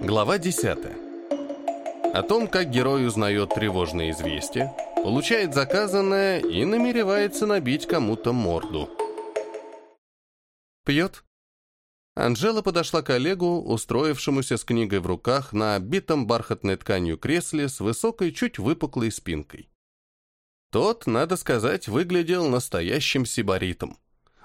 Глава 10. О том, как герой узнает тревожное известие, получает заказанное и намеревается набить кому-то морду. Пьет. Анжела подошла к Олегу, устроившемуся с книгой в руках на обитом бархатной тканью кресле с высокой, чуть выпуклой спинкой. Тот, надо сказать, выглядел настоящим сибаритом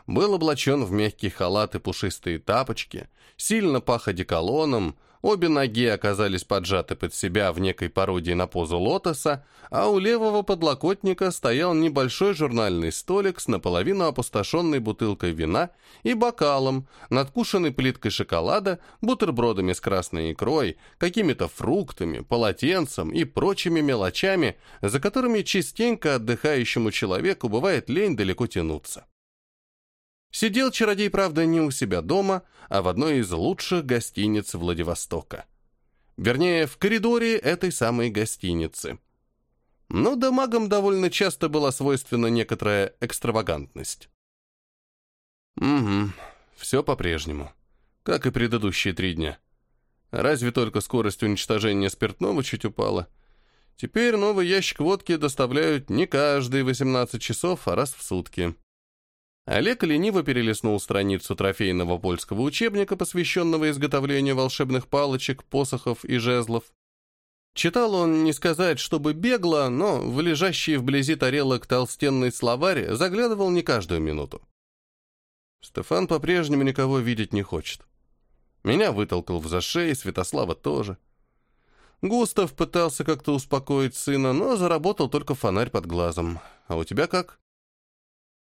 был облачен в мягкий халат и пушистые тапочки, сильно пах одеколоном, обе ноги оказались поджаты под себя в некой пародии на позу лотоса, а у левого подлокотника стоял небольшой журнальный столик с наполовину опустошенной бутылкой вина и бокалом, надкушенной плиткой шоколада, бутербродами с красной икрой, какими-то фруктами, полотенцем и прочими мелочами, за которыми частенько отдыхающему человеку бывает лень далеко тянуться. Сидел чародей, правда, не у себя дома, а в одной из лучших гостиниц Владивостока. Вернее, в коридоре этой самой гостиницы. Но да магам довольно часто была свойственна некоторая экстравагантность. Угу, все по-прежнему. Как и предыдущие три дня. Разве только скорость уничтожения спиртного чуть упала. Теперь новый ящик водки доставляют не каждые 18 часов, а раз в сутки. Олег лениво перелистнул страницу трофейного польского учебника, посвященного изготовлению волшебных палочек, посохов и жезлов. Читал он, не сказать, чтобы бегло, но в лежащий вблизи тарелок толстенный словарь заглядывал не каждую минуту. Стефан по-прежнему никого видеть не хочет. Меня вытолкал в зашей, Святослава тоже. Густав пытался как-то успокоить сына, но заработал только фонарь под глазом. А у тебя как?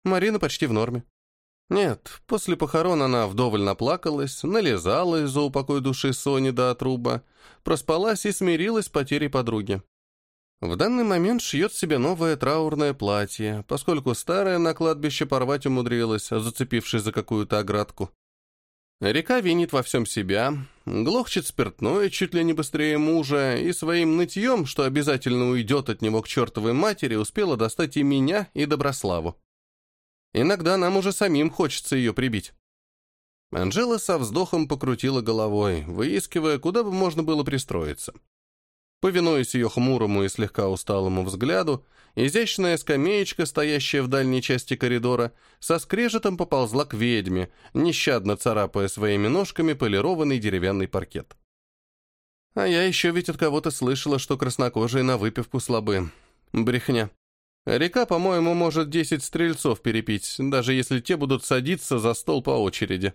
Марина почти в норме. Нет, после похорон она вдоволь наплакалась, нализалась за упокой души Сони до отруба, проспалась и смирилась с потерей подруги. В данный момент шьет себе новое траурное платье, поскольку старое на кладбище порвать умудрилась, зацепившись за какую-то оградку. Река винит во всем себя, глохчет спиртное чуть ли не быстрее мужа, и своим нытьем, что обязательно уйдет от него к чертовой матери, успела достать и меня, и Доброславу. Иногда нам уже самим хочется ее прибить. Анжела со вздохом покрутила головой, выискивая, куда бы можно было пристроиться. Повинуясь ее хмурому и слегка усталому взгляду, изящная скамеечка, стоящая в дальней части коридора, со скрежетом поползла к ведьме, нещадно царапая своими ножками полированный деревянный паркет. А я еще ведь от кого-то слышала, что краснокожие на выпивку слабы. Брехня. Река, по-моему, может 10 стрельцов перепить, даже если те будут садиться за стол по очереди.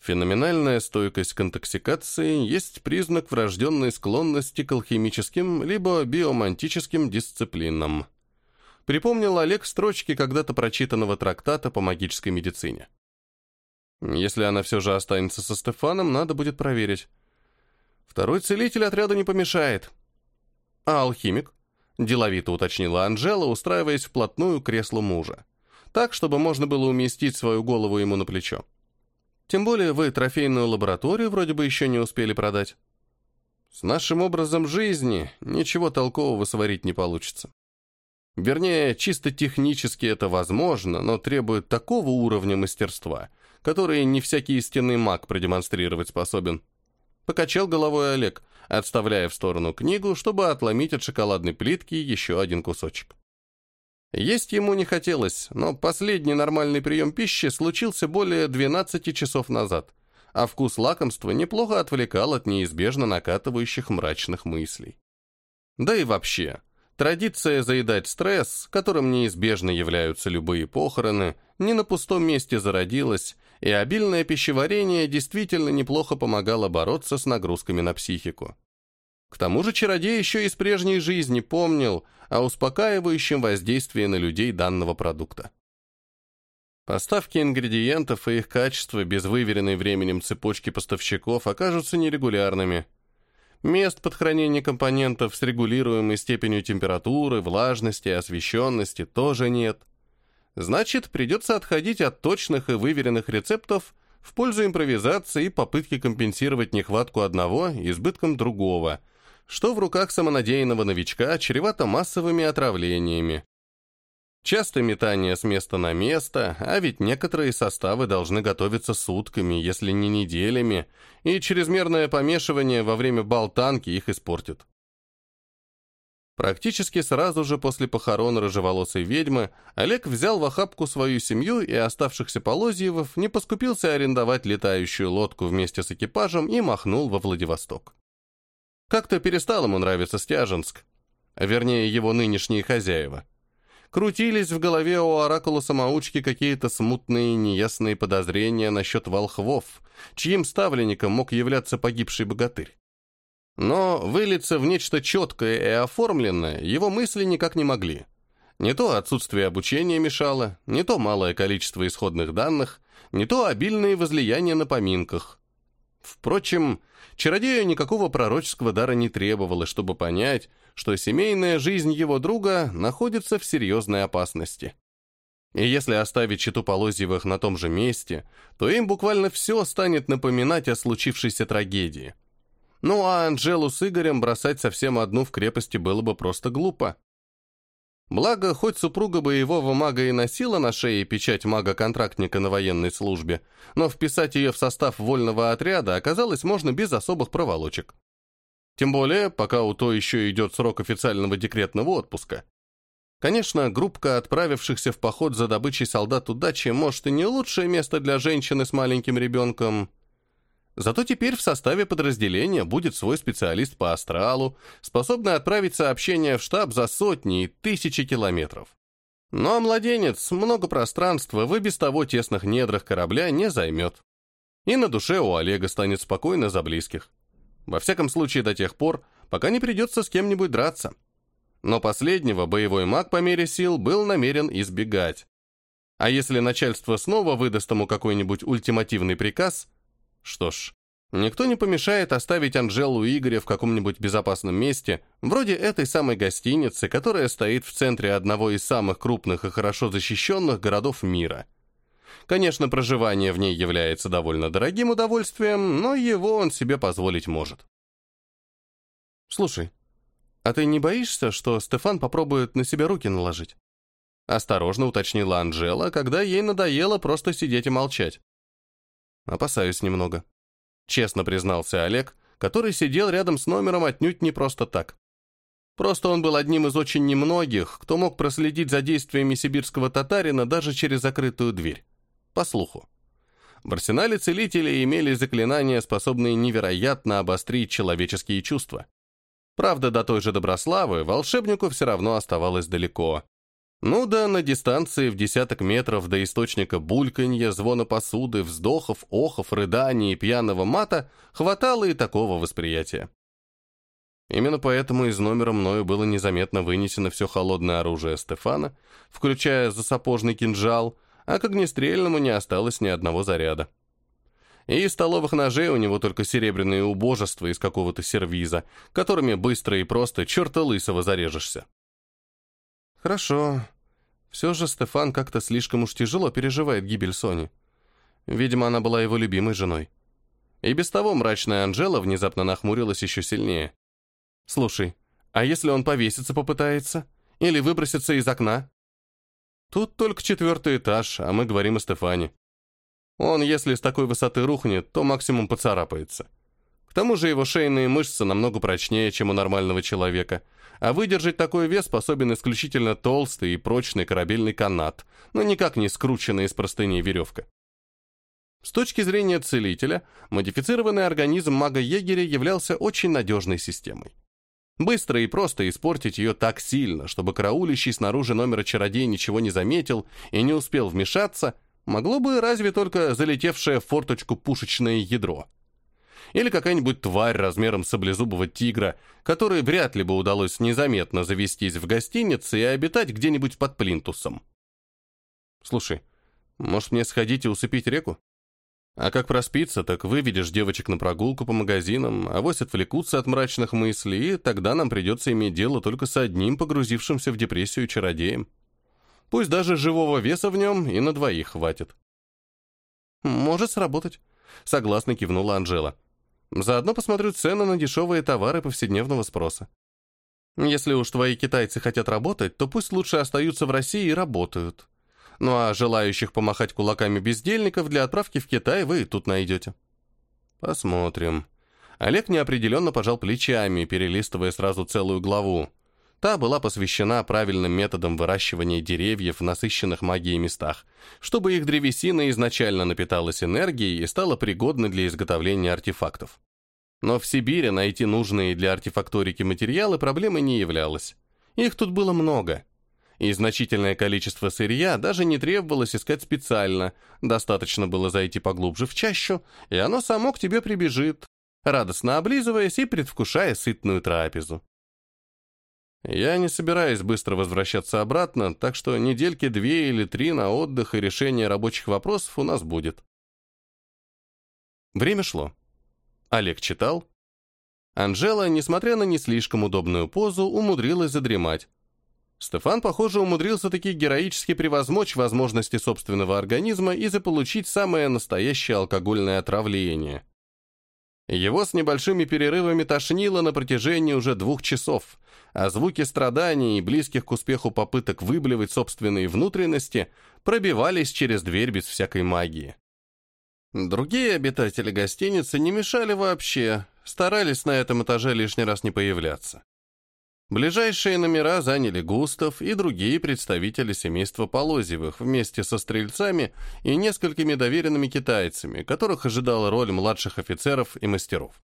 Феноменальная стойкость к интоксикации есть признак врожденной склонности к алхимическим либо биомантическим дисциплинам. Припомнил Олег строчки когда-то прочитанного трактата по магической медицине. Если она все же останется со Стефаном, надо будет проверить. Второй целитель отряду не помешает. А алхимик? Деловито уточнила Анжела, устраиваясь вплотную к креслу мужа. Так, чтобы можно было уместить свою голову ему на плечо. Тем более вы трофейную лабораторию вроде бы еще не успели продать. С нашим образом жизни ничего толкового сварить не получится. Вернее, чисто технически это возможно, но требует такого уровня мастерства, который не всякий истинный маг продемонстрировать способен. Покачал головой Олег, отставляя в сторону книгу, чтобы отломить от шоколадной плитки еще один кусочек. Есть ему не хотелось, но последний нормальный прием пищи случился более 12 часов назад, а вкус лакомства неплохо отвлекал от неизбежно накатывающих мрачных мыслей. Да и вообще, традиция заедать стресс, которым неизбежно являются любые похороны, не на пустом месте зародилась, и обильное пищеварение действительно неплохо помогало бороться с нагрузками на психику. К тому же чародей еще из прежней жизни помнил о успокаивающем воздействии на людей данного продукта. Поставки ингредиентов и их качество без выверенной временем цепочки поставщиков окажутся нерегулярными. Мест под хранение компонентов с регулируемой степенью температуры, влажности и освещенности тоже нет. Значит, придется отходить от точных и выверенных рецептов в пользу импровизации и попытки компенсировать нехватку одного избытком другого, что в руках самонадеянного новичка чревато массовыми отравлениями. Часто метание с места на место, а ведь некоторые составы должны готовиться сутками, если не неделями, и чрезмерное помешивание во время болтанки их испортит. Практически сразу же после похорон рыжеволосой ведьмы Олег взял в охапку свою семью и оставшихся Полозьевов, не поскупился арендовать летающую лодку вместе с экипажем и махнул во Владивосток. Как-то перестал ему нравиться Стяженск, вернее его нынешние хозяева. Крутились в голове у оракула-самоучки какие-то смутные неясные подозрения насчет волхвов, чьим ставленником мог являться погибший богатырь. Но вылиться в нечто четкое и оформленное его мысли никак не могли. Не то отсутствие обучения мешало, не то малое количество исходных данных, не то обильные возлияния на поминках. Впрочем, чародею никакого пророческого дара не требовалось, чтобы понять, что семейная жизнь его друга находится в серьезной опасности. И если оставить читу Полозьевых на том же месте, то им буквально все станет напоминать о случившейся трагедии. Ну а Анжелу с Игорем бросать совсем одну в крепости было бы просто глупо. Благо, хоть супруга боевого мага и носила на шее печать мага-контрактника на военной службе, но вписать ее в состав вольного отряда оказалось можно без особых проволочек. Тем более, пока у то еще идет срок официального декретного отпуска. Конечно, группка отправившихся в поход за добычей солдат удачи может и не лучшее место для женщины с маленьким ребенком, Зато теперь в составе подразделения будет свой специалист по астралу, способный отправить сообщение в штаб за сотни и тысячи километров. Ну а младенец много пространства в и без того тесных недрах корабля не займет. И на душе у Олега станет спокойно за близких. Во всяком случае до тех пор, пока не придется с кем-нибудь драться. Но последнего боевой маг по мере сил был намерен избегать. А если начальство снова выдаст ему какой-нибудь ультимативный приказ – что ж, никто не помешает оставить Анжелу и Игоря в каком-нибудь безопасном месте, вроде этой самой гостиницы, которая стоит в центре одного из самых крупных и хорошо защищенных городов мира. Конечно, проживание в ней является довольно дорогим удовольствием, но его он себе позволить может. «Слушай, а ты не боишься, что Стефан попробует на себя руки наложить?» Осторожно уточнила Анжела, когда ей надоело просто сидеть и молчать. Опасаюсь немного. Честно признался Олег, который сидел рядом с номером отнюдь не просто так. Просто он был одним из очень немногих, кто мог проследить за действиями сибирского татарина даже через закрытую дверь. По слуху. В арсенале целителей имели заклинания, способные невероятно обострить человеческие чувства. Правда, до той же Доброславы волшебнику все равно оставалось далеко. Ну да, на дистанции в десяток метров до источника бульканья, звона посуды, вздохов, охов, рыданий и пьяного мата хватало и такого восприятия. Именно поэтому из номера мною было незаметно вынесено все холодное оружие Стефана, включая засапожный кинжал, а к огнестрельному не осталось ни одного заряда. И из столовых ножей у него только серебряные убожества из какого-то сервиза, которыми быстро и просто черта лысого зарежешься. Хорошо. Все же Стефан как-то слишком уж тяжело переживает гибель Сони. Видимо, она была его любимой женой. И без того мрачная Анжела внезапно нахмурилась еще сильнее. «Слушай, а если он повеситься попытается? Или выбросится из окна?» «Тут только четвертый этаж, а мы говорим о Стефане. Он, если с такой высоты рухнет, то максимум поцарапается. К тому же его шейные мышцы намного прочнее, чем у нормального человека, а выдержать такой вес способен исключительно толстый и прочный корабельный канат, но никак не скрученная из простыней веревка. С точки зрения целителя, модифицированный организм мага-егеря являлся очень надежной системой. Быстро и просто испортить ее так сильно, чтобы караулищий снаружи номера чародей ничего не заметил и не успел вмешаться, могло бы разве только залетевшее в форточку пушечное ядро – или какая-нибудь тварь размером с облезубого тигра, которой вряд ли бы удалось незаметно завестись в гостинице и обитать где-нибудь под плинтусом. Слушай, может мне сходить и усыпить реку? А как проспиться, так выведешь девочек на прогулку по магазинам, а вось отвлекутся от мрачных мыслей, и тогда нам придется иметь дело только с одним погрузившимся в депрессию чародеем. Пусть даже живого веса в нем и на двоих хватит. «Может сработать», — согласно кивнула Анжела. Заодно посмотрю цены на дешевые товары повседневного спроса. Если уж твои китайцы хотят работать, то пусть лучше остаются в России и работают. Ну а желающих помахать кулаками бездельников для отправки в Китай вы тут найдете. Посмотрим. Олег неопределенно пожал плечами, перелистывая сразу целую главу. Та была посвящена правильным методам выращивания деревьев в насыщенных магией местах, чтобы их древесина изначально напиталась энергией и стала пригодной для изготовления артефактов. Но в Сибири найти нужные для артефакторики материалы проблемой не являлось. Их тут было много. И значительное количество сырья даже не требовалось искать специально, достаточно было зайти поглубже в чащу, и оно само к тебе прибежит, радостно облизываясь и предвкушая сытную трапезу. Я не собираюсь быстро возвращаться обратно, так что недельки две или три на отдых и решение рабочих вопросов у нас будет. Время шло. Олег читал. Анжела, несмотря на не слишком удобную позу, умудрилась задремать. Стефан, похоже, умудрился таки героически превозмочь возможности собственного организма и заполучить самое настоящее алкогольное отравление. Его с небольшими перерывами тошнило на протяжении уже двух часов, а звуки страданий и близких к успеху попыток выблевать собственные внутренности пробивались через дверь без всякой магии. Другие обитатели гостиницы не мешали вообще, старались на этом этаже лишний раз не появляться. Ближайшие номера заняли Густав и другие представители семейства Полозьевых вместе со стрельцами и несколькими доверенными китайцами, которых ожидала роль младших офицеров и мастеров.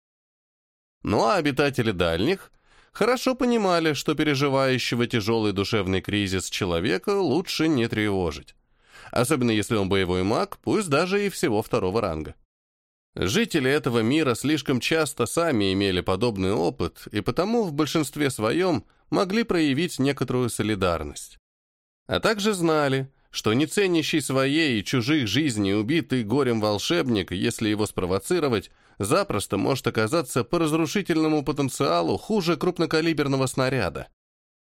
Ну а обитатели дальних хорошо понимали, что переживающего тяжелый душевный кризис человека лучше не тревожить. Особенно если он боевой маг, пусть даже и всего второго ранга. Жители этого мира слишком часто сами имели подобный опыт и потому в большинстве своем могли проявить некоторую солидарность. А также знали, что не ценящий своей и чужих жизней убитый горем волшебник, если его спровоцировать, запросто может оказаться по разрушительному потенциалу хуже крупнокалиберного снаряда.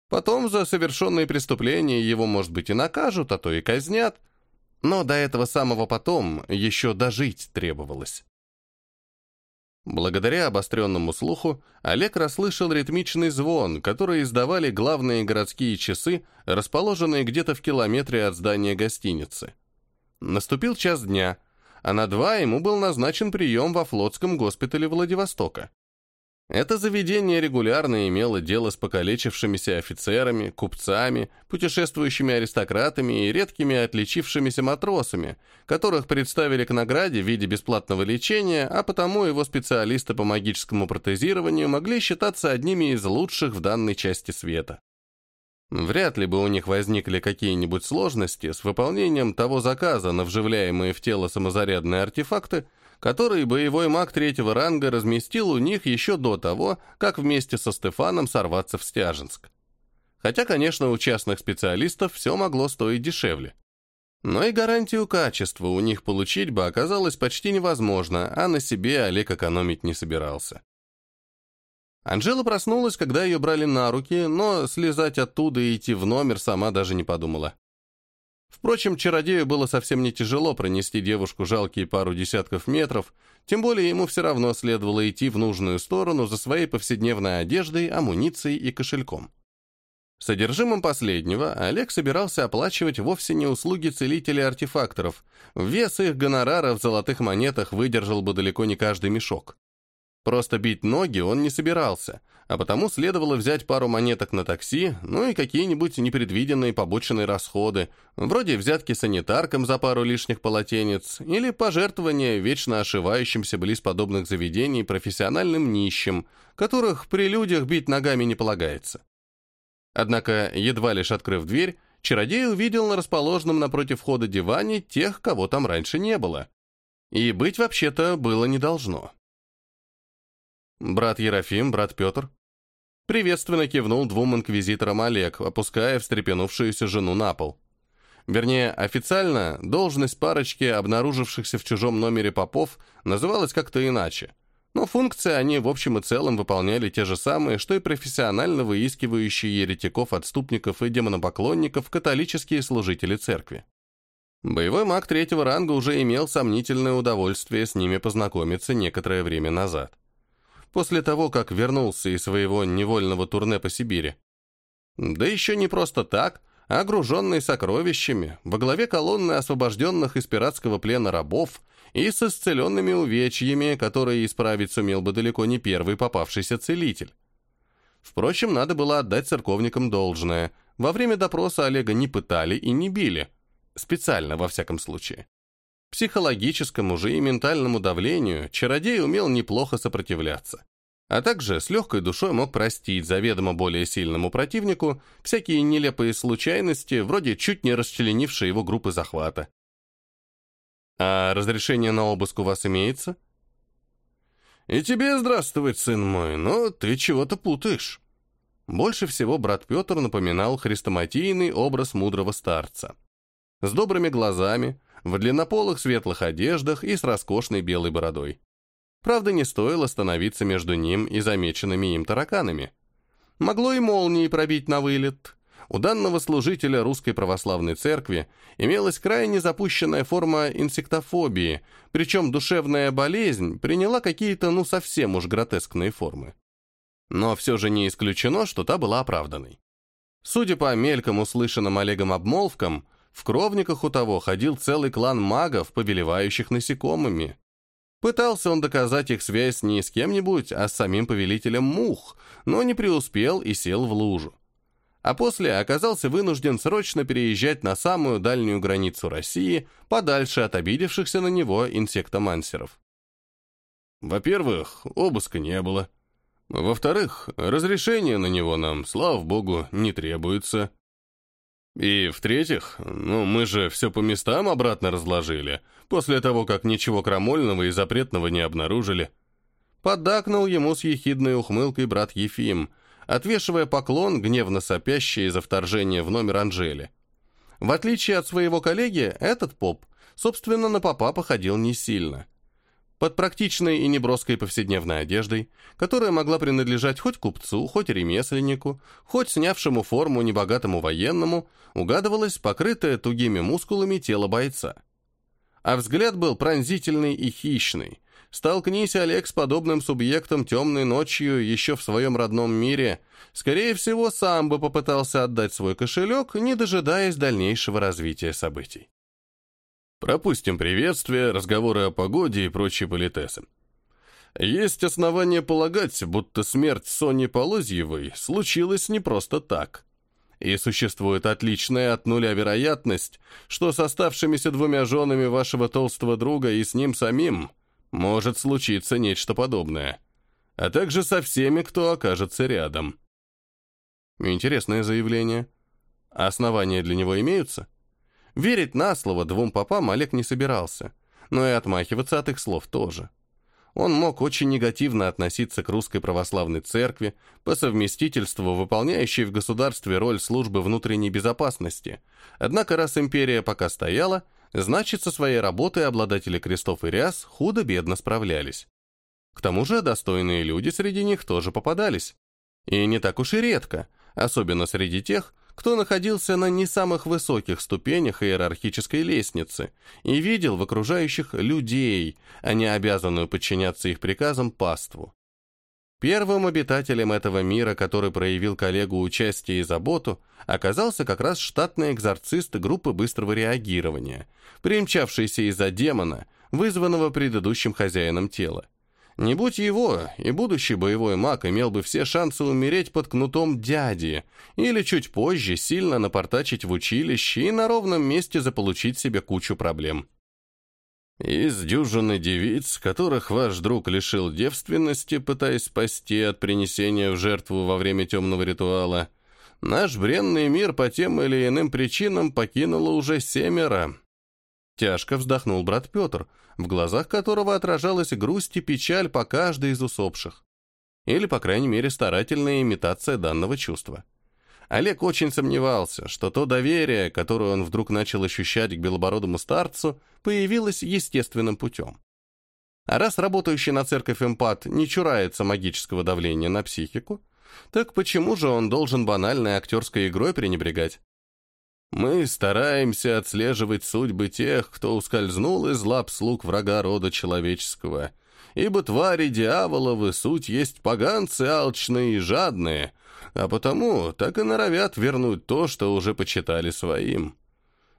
Потом за совершенные преступления его, может быть, и накажут, а то и казнят, но до этого самого потом еще дожить требовалось. Благодаря обостренному слуху Олег расслышал ритмичный звон, который издавали главные городские часы, расположенные где-то в километре от здания гостиницы. Наступил час дня, а на два ему был назначен прием во флотском госпитале Владивостока. Это заведение регулярно имело дело с покалечившимися офицерами, купцами, путешествующими аристократами и редкими отличившимися матросами, которых представили к награде в виде бесплатного лечения, а потому его специалисты по магическому протезированию могли считаться одними из лучших в данной части света. Вряд ли бы у них возникли какие-нибудь сложности с выполнением того заказа на вживляемые в тело самозарядные артефакты, который боевой маг третьего ранга разместил у них еще до того, как вместе со Стефаном сорваться в Стяженск. Хотя, конечно, у частных специалистов все могло стоить дешевле. Но и гарантию качества у них получить бы оказалось почти невозможно, а на себе Олег экономить не собирался. Анжела проснулась, когда ее брали на руки, но слезать оттуда и идти в номер сама даже не подумала. Впрочем, чародею было совсем не тяжело пронести девушку жалкие пару десятков метров, тем более ему все равно следовало идти в нужную сторону за своей повседневной одеждой, амуницией и кошельком. Содержимым последнего Олег собирался оплачивать вовсе не услуги целителей-артефакторов. Вес их гонорара в золотых монетах выдержал бы далеко не каждый мешок. Просто бить ноги он не собирался, а потому следовало взять пару монеток на такси, ну и какие-нибудь непредвиденные побочные расходы, вроде взятки санитаркам за пару лишних полотенец или пожертвования вечно ошивающимся близ подобных заведений профессиональным нищим, которых при людях бить ногами не полагается. Однако, едва лишь открыв дверь, чародей увидел на расположенном напротив входа диване тех, кого там раньше не было. И быть вообще-то было не должно. Брат Ерофим, брат Петр. Приветственно кивнул двум инквизиторам Олег, опуская встрепенувшуюся жену на пол. Вернее, официально должность парочки, обнаружившихся в чужом номере попов, называлась как-то иначе. Но функции они в общем и целом выполняли те же самые, что и профессионально выискивающие еретиков, отступников и демонопоклонников католические служители церкви. Боевой маг третьего ранга уже имел сомнительное удовольствие с ними познакомиться некоторое время назад. После того, как вернулся из своего невольного турне по Сибири. Да еще не просто так, а груженный сокровищами, во главе колонны освобожденных из пиратского плена рабов и с исцеленными увечьями, которые исправить сумел бы далеко не первый попавшийся целитель. Впрочем, надо было отдать церковникам должное. Во время допроса Олега не пытали и не били. Специально, во всяком случае. Психологическому же и ментальному давлению чародей умел неплохо сопротивляться. А также с легкой душой мог простить заведомо более сильному противнику всякие нелепые случайности, вроде чуть не расчленившей его группы захвата. «А разрешение на обыск у вас имеется?» «И тебе здравствовать, сын мой, но ты чего-то путаешь». Больше всего брат Петр напоминал хрестоматийный образ мудрого старца. С добрыми глазами, в длиннополых светлых одеждах и с роскошной белой бородой. Правда, не стоило становиться между ним и замеченными им тараканами. Могло и молнии пробить на вылет, у данного служителя Русской Православной Церкви имелась крайне запущенная форма инсектофобии, причем душевная болезнь приняла какие-то ну совсем уж гротескные формы. Но все же не исключено, что та была оправданной. Судя по мельком услышанным Олегом обмолвкам, в кровниках у того ходил целый клан магов, повелевающих насекомыми. Пытался он доказать их связь не с кем-нибудь, а с самим повелителем мух, но не преуспел и сел в лужу а после оказался вынужден срочно переезжать на самую дальнюю границу России, подальше от обидевшихся на него инсектомансеров. Во-первых, обыска не было. Во-вторых, разрешение на него нам, слава богу, не требуется. И в-третьих, ну мы же все по местам обратно разложили, после того, как ничего крамольного и запретного не обнаружили. Поддакнул ему с ехидной ухмылкой брат Ефим – отвешивая поклон, гневно сопящий из-за вторжения в номер Анжели. В отличие от своего коллеги, этот поп, собственно, на попа походил не сильно. Под практичной и неброской повседневной одеждой, которая могла принадлежать хоть купцу, хоть ремесленнику, хоть снявшему форму небогатому военному, угадывалось покрытое тугими мускулами тело бойца. А взгляд был пронзительный и хищный, Столкнись, Олег, с подобным субъектом темной ночью еще в своем родном мире, скорее всего, сам бы попытался отдать свой кошелек, не дожидаясь дальнейшего развития событий. Пропустим приветствия, разговоры о погоде и прочие политесы. Есть основания полагать, будто смерть Сони Полозьевой случилась не просто так. И существует отличная от нуля вероятность, что с оставшимися двумя женами вашего толстого друга и с ним самим – может случиться нечто подобное, а также со всеми, кто окажется рядом. Интересное заявление. Основания для него имеются? Верить на слово двум попам Олег не собирался, но и отмахиваться от их слов тоже. Он мог очень негативно относиться к русской православной церкви, по совместительству выполняющей в государстве роль службы внутренней безопасности. Однако раз империя пока стояла, Значит, со своей работой обладатели крестов и ряс худо-бедно справлялись. К тому же достойные люди среди них тоже попадались. И не так уж и редко, особенно среди тех, кто находился на не самых высоких ступенях иерархической лестницы и видел в окружающих людей, а не обязанную подчиняться их приказам паству. Первым обитателем этого мира, который проявил коллегу участие и заботу, оказался как раз штатный экзорцист группы быстрого реагирования, примчавшийся из-за демона, вызванного предыдущим хозяином тела. Не будь его, и будущий боевой маг имел бы все шансы умереть под кнутом дяди, или чуть позже сильно напортачить в училище и на ровном месте заполучить себе кучу проблем. Из дюжины девиц, которых ваш друг лишил девственности, пытаясь спасти от принесения в жертву во время темного ритуала, наш бренный мир по тем или иным причинам покинуло уже семеро. Тяжко вздохнул брат Петр, в глазах которого отражалась грусть и печаль по каждой из усопших. Или, по крайней мере, старательная имитация данного чувства. Олег очень сомневался, что то доверие, которое он вдруг начал ощущать к белобородому старцу, появилось естественным путем. А раз работающий на церковь эмпат не чурается магического давления на психику, так почему же он должен банальной актерской игрой пренебрегать? Мы стараемся отслеживать судьбы тех, кто ускользнул из лап слуг врага рода человеческого ибо твари дьяволовы суть есть поганцы алчные и жадные, а потому так и норовят вернуть то, что уже почитали своим.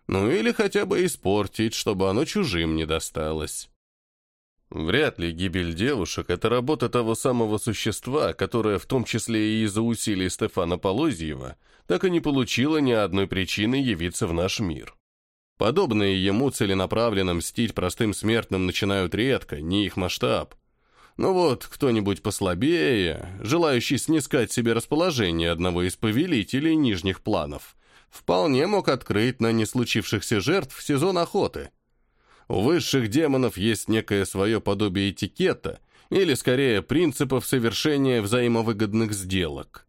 Ну или хотя бы испортить, чтобы оно чужим не досталось. Вряд ли гибель девушек — это работа того самого существа, которое, в том числе и из-за усилий Стефана Полозьева, так и не получило ни одной причины явиться в наш мир. Подобные ему целенаправленно мстить простым смертным начинают редко, не их масштаб. Но вот кто-нибудь послабее, желающий снискать себе расположение одного из повелителей нижних планов, вполне мог открыть на неслучившихся жертв сезон охоты. У высших демонов есть некое свое подобие этикета, или скорее принципов совершения взаимовыгодных сделок.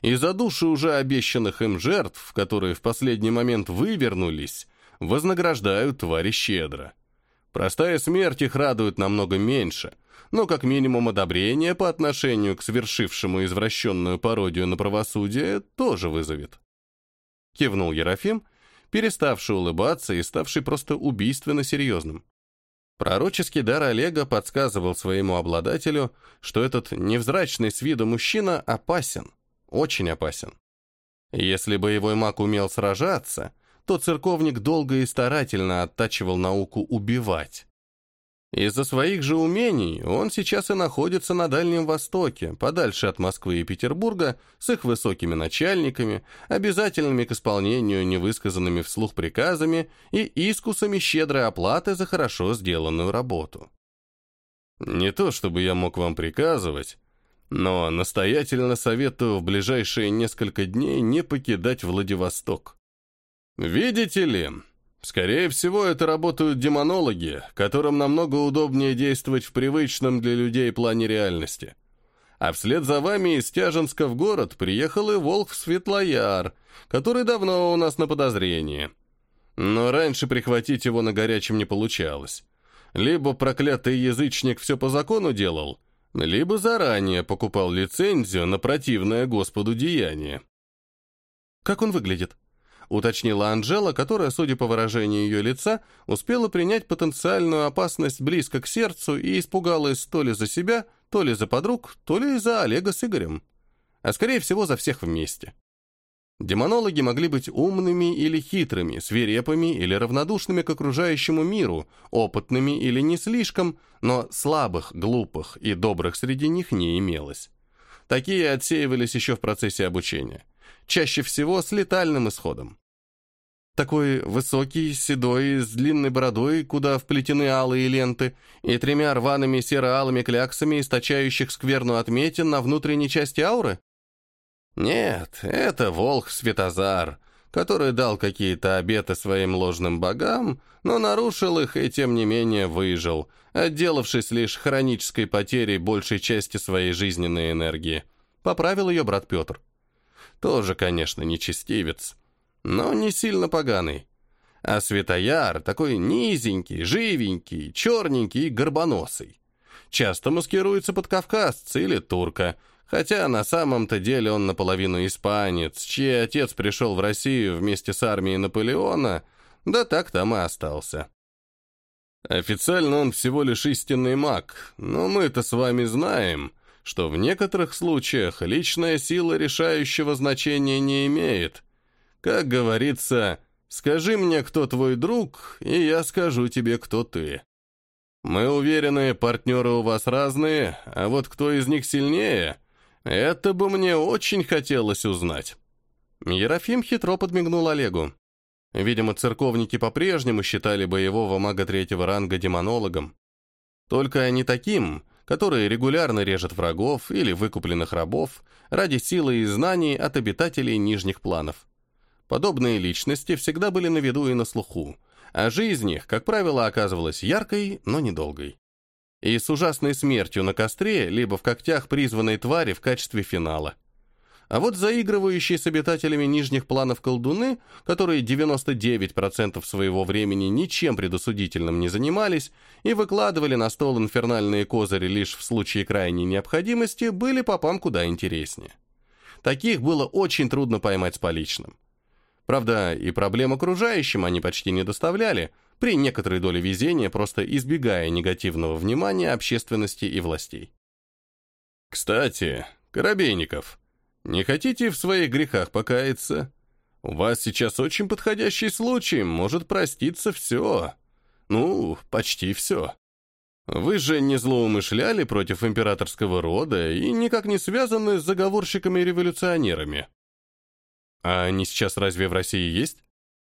И за души уже обещанных им жертв, которые в последний момент вывернулись, вознаграждают твари щедро. Простая смерть их радует намного меньше, но как минимум одобрение по отношению к совершившему извращенную пародию на правосудие тоже вызовет. Кивнул Ерофим, переставший улыбаться и ставший просто убийственно серьезным. Пророческий дар Олега подсказывал своему обладателю, что этот невзрачный с виду мужчина опасен, очень опасен. Если боевой маг умел сражаться, то церковник долго и старательно оттачивал науку убивать. Из-за своих же умений он сейчас и находится на Дальнем Востоке, подальше от Москвы и Петербурга, с их высокими начальниками, обязательными к исполнению невысказанными вслух приказами и искусами щедрой оплаты за хорошо сделанную работу. Не то чтобы я мог вам приказывать, но настоятельно советую в ближайшие несколько дней не покидать Владивосток. Видите ли, скорее всего, это работают демонологи, которым намного удобнее действовать в привычном для людей плане реальности. А вслед за вами из Тяжинска в город приехал и Волк Светлояр, который давно у нас на подозрении. Но раньше прихватить его на горячем не получалось. Либо проклятый язычник все по закону делал, либо заранее покупал лицензию на противное Господу деяние. «Как он выглядит?» Уточнила Анжела, которая, судя по выражению ее лица, успела принять потенциальную опасность близко к сердцу и испугалась то ли за себя, то ли за подруг, то ли за Олега с Игорем. А скорее всего за всех вместе. Демонологи могли быть умными или хитрыми, свирепыми или равнодушными к окружающему миру, опытными или не слишком, но слабых, глупых и добрых среди них не имелось. Такие отсеивались еще в процессе обучения. Чаще всего с летальным исходом. Такой высокий, седой, с длинной бородой, куда вплетены алые ленты, и тремя рваными серо-алыми кляксами, источающих скверну отметин на внутренней части ауры? Нет, это волк Светозар, который дал какие-то обеты своим ложным богам, но нарушил их и, тем не менее, выжил, отделавшись лишь хронической потерей большей части своей жизненной энергии. Поправил ее брат Петр. Тоже, конечно, нечестивец, но не сильно поганый. А Светояр такой низенький, живенький, черненький и горбоносый. Часто маскируется под кавказца или турка, хотя на самом-то деле он наполовину испанец, чей отец пришел в Россию вместе с армией Наполеона, да так там и остался. Официально он всего лишь истинный маг, но мы-то с вами знаем, что в некоторых случаях личная сила решающего значения не имеет – как говорится, скажи мне, кто твой друг, и я скажу тебе, кто ты. Мы уверены, партнеры у вас разные, а вот кто из них сильнее, это бы мне очень хотелось узнать». Ерофим хитро подмигнул Олегу. Видимо, церковники по-прежнему считали боевого мага третьего ранга демонологом. Только не таким, который регулярно режет врагов или выкупленных рабов ради силы и знаний от обитателей нижних планов. Подобные личности всегда были на виду и на слуху, а жизнь их, как правило, оказывалась яркой, но недолгой. И с ужасной смертью на костре, либо в когтях призванной твари в качестве финала. А вот заигрывающие с обитателями нижних планов колдуны, которые 99% своего времени ничем предосудительным не занимались и выкладывали на стол инфернальные козыри лишь в случае крайней необходимости, были попам куда интереснее. Таких было очень трудно поймать с поличным. Правда, и проблем окружающим они почти не доставляли, при некоторой доле везения просто избегая негативного внимания общественности и властей. «Кстати, Коробейников, не хотите в своих грехах покаяться? У вас сейчас очень подходящий случай, может проститься все. Ну, почти все. Вы же не злоумышляли против императорского рода и никак не связаны с заговорщиками-революционерами. А они сейчас разве в России есть?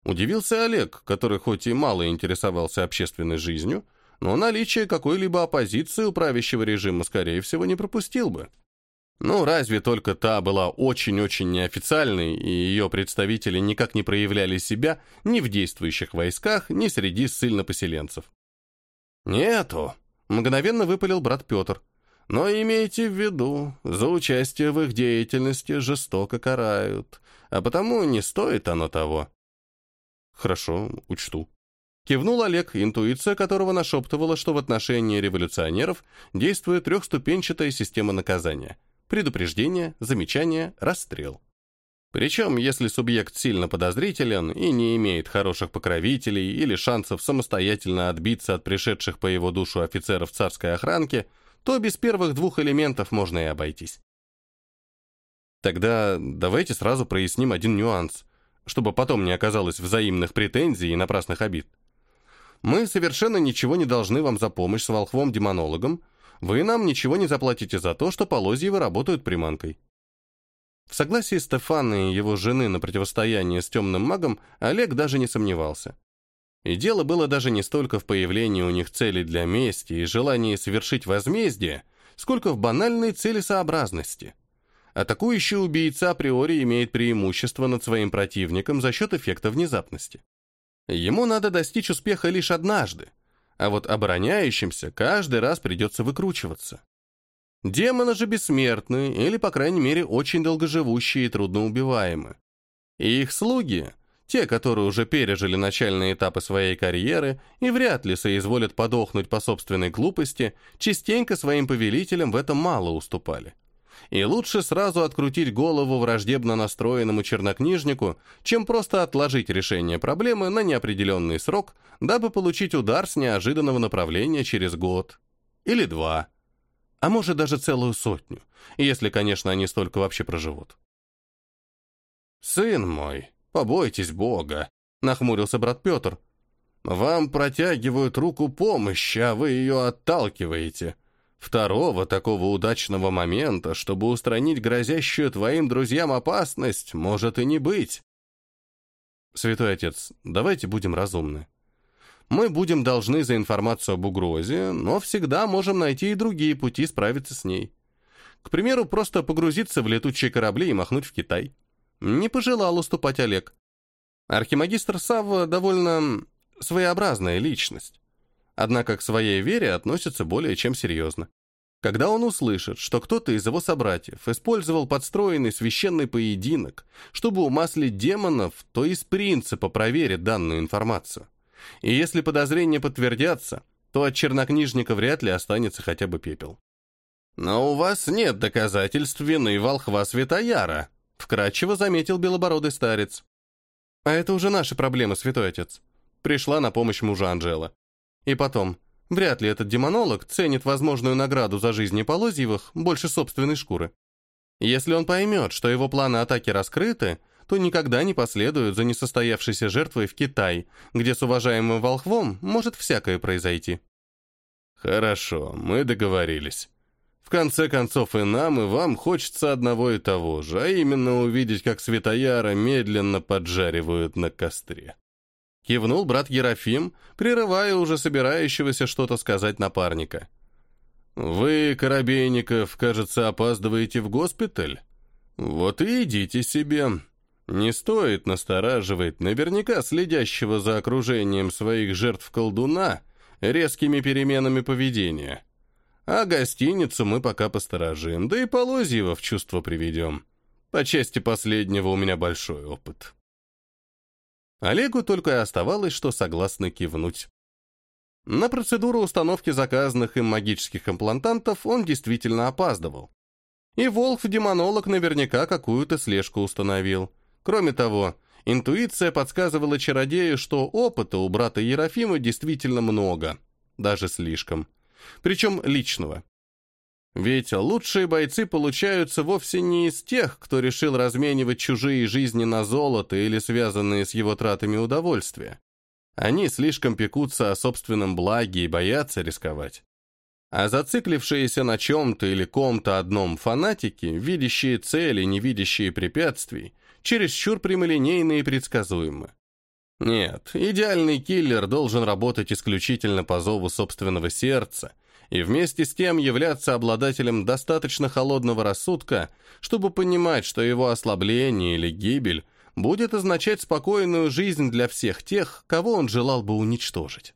Удивился Олег, который хоть и мало интересовался общественной жизнью, но наличие какой-либо оппозиции у правящего режима, скорее всего, не пропустил бы. Ну, разве только та была очень-очень неофициальной, и ее представители никак не проявляли себя ни в действующих войсках, ни среди ссыльнопоселенцев. «Нету», — мгновенно выпалил брат Петр. «Но имейте в виду, за участие в их деятельности жестоко карают, а потому не стоит оно того». «Хорошо, учту». Кивнул Олег, интуиция которого нашептывала, что в отношении революционеров действует трехступенчатая система наказания — предупреждение, замечание, расстрел. Причем, если субъект сильно подозрителен и не имеет хороших покровителей или шансов самостоятельно отбиться от пришедших по его душу офицеров царской охранки, то без первых двух элементов можно и обойтись. Тогда давайте сразу проясним один нюанс, чтобы потом не оказалось взаимных претензий и напрасных обид. Мы совершенно ничего не должны вам за помощь с волхвом-демонологом, вы нам ничего не заплатите за то, что Полозьевы работают приманкой. В согласии Стефана и его жены на противостояние с темным магом Олег даже не сомневался. И дело было даже не столько в появлении у них целей для мести и желании совершить возмездие, сколько в банальной целесообразности. Атакующий убийца априори имеет преимущество над своим противником за счет эффекта внезапности. Ему надо достичь успеха лишь однажды, а вот обороняющимся каждый раз придется выкручиваться. Демоны же бессмертны, или, по крайней мере, очень долгоживущие и трудноубиваемы. И их слуги, те, которые уже пережили начальные этапы своей карьеры и вряд ли соизволят подохнуть по собственной глупости, частенько своим повелителям в этом мало уступали. И лучше сразу открутить голову враждебно настроенному чернокнижнику, чем просто отложить решение проблемы на неопределенный срок, дабы получить удар с неожиданного направления через год. Или два. А может даже целую сотню, если, конечно, они столько вообще проживут. «Сын мой, побойтесь Бога», — нахмурился брат Петр. «Вам протягивают руку помощи, а вы ее отталкиваете». Второго такого удачного момента, чтобы устранить грозящую твоим друзьям опасность, может и не быть. Святой Отец, давайте будем разумны. Мы будем должны за информацию об угрозе, но всегда можем найти и другие пути справиться с ней. К примеру, просто погрузиться в летучие корабли и махнуть в Китай. Не пожелал уступать Олег. Архимагистр Савва довольно своеобразная личность однако к своей вере относится более чем серьезно. Когда он услышит, что кто-то из его собратьев использовал подстроенный священный поединок, чтобы умаслить демонов, то из принципа проверит данную информацию. И если подозрения подтвердятся, то от чернокнижника вряд ли останется хотя бы пепел. «Но у вас нет доказательств вины волхва Святояра», — вкратчиво заметил белобородый старец. «А это уже наши проблемы, святой отец», — пришла на помощь мужа Анжела. И потом, вряд ли этот демонолог ценит возможную награду за жизни Полозьевых больше собственной шкуры. Если он поймет, что его планы атаки раскрыты, то никогда не последует за несостоявшейся жертвой в Китай, где с уважаемым волхвом может всякое произойти. Хорошо, мы договорились. В конце концов и нам, и вам хочется одного и того же, а именно увидеть, как Светояра медленно поджаривают на костре. Кивнул брат Ерофим, прерывая уже собирающегося что-то сказать напарника. «Вы, Коробейников, кажется, опаздываете в госпиталь? Вот и идите себе. Не стоит настораживать наверняка следящего за окружением своих жертв колдуна резкими переменами поведения. А гостиницу мы пока посторожим, да и Полозьева в чувство приведем. По части последнего у меня большой опыт». Олегу только и оставалось, что согласно кивнуть. На процедуру установки заказанных им магических имплантантов он действительно опаздывал. И Волк-демонолог наверняка какую-то слежку установил. Кроме того, Интуиция подсказывала чародею, что опыта у брата Ерофима действительно много, даже слишком. Причем личного. Ведь лучшие бойцы получаются вовсе не из тех, кто решил разменивать чужие жизни на золото или связанные с его тратами удовольствия. Они слишком пекутся о собственном благе и боятся рисковать. А зациклившиеся на чем-то или ком-то одном фанатики, видящие цели, не видящие препятствий, чересчур прямолинейны и предсказуемы. Нет, идеальный киллер должен работать исключительно по зову собственного сердца и вместе с тем являться обладателем достаточно холодного рассудка, чтобы понимать, что его ослабление или гибель будет означать спокойную жизнь для всех тех, кого он желал бы уничтожить.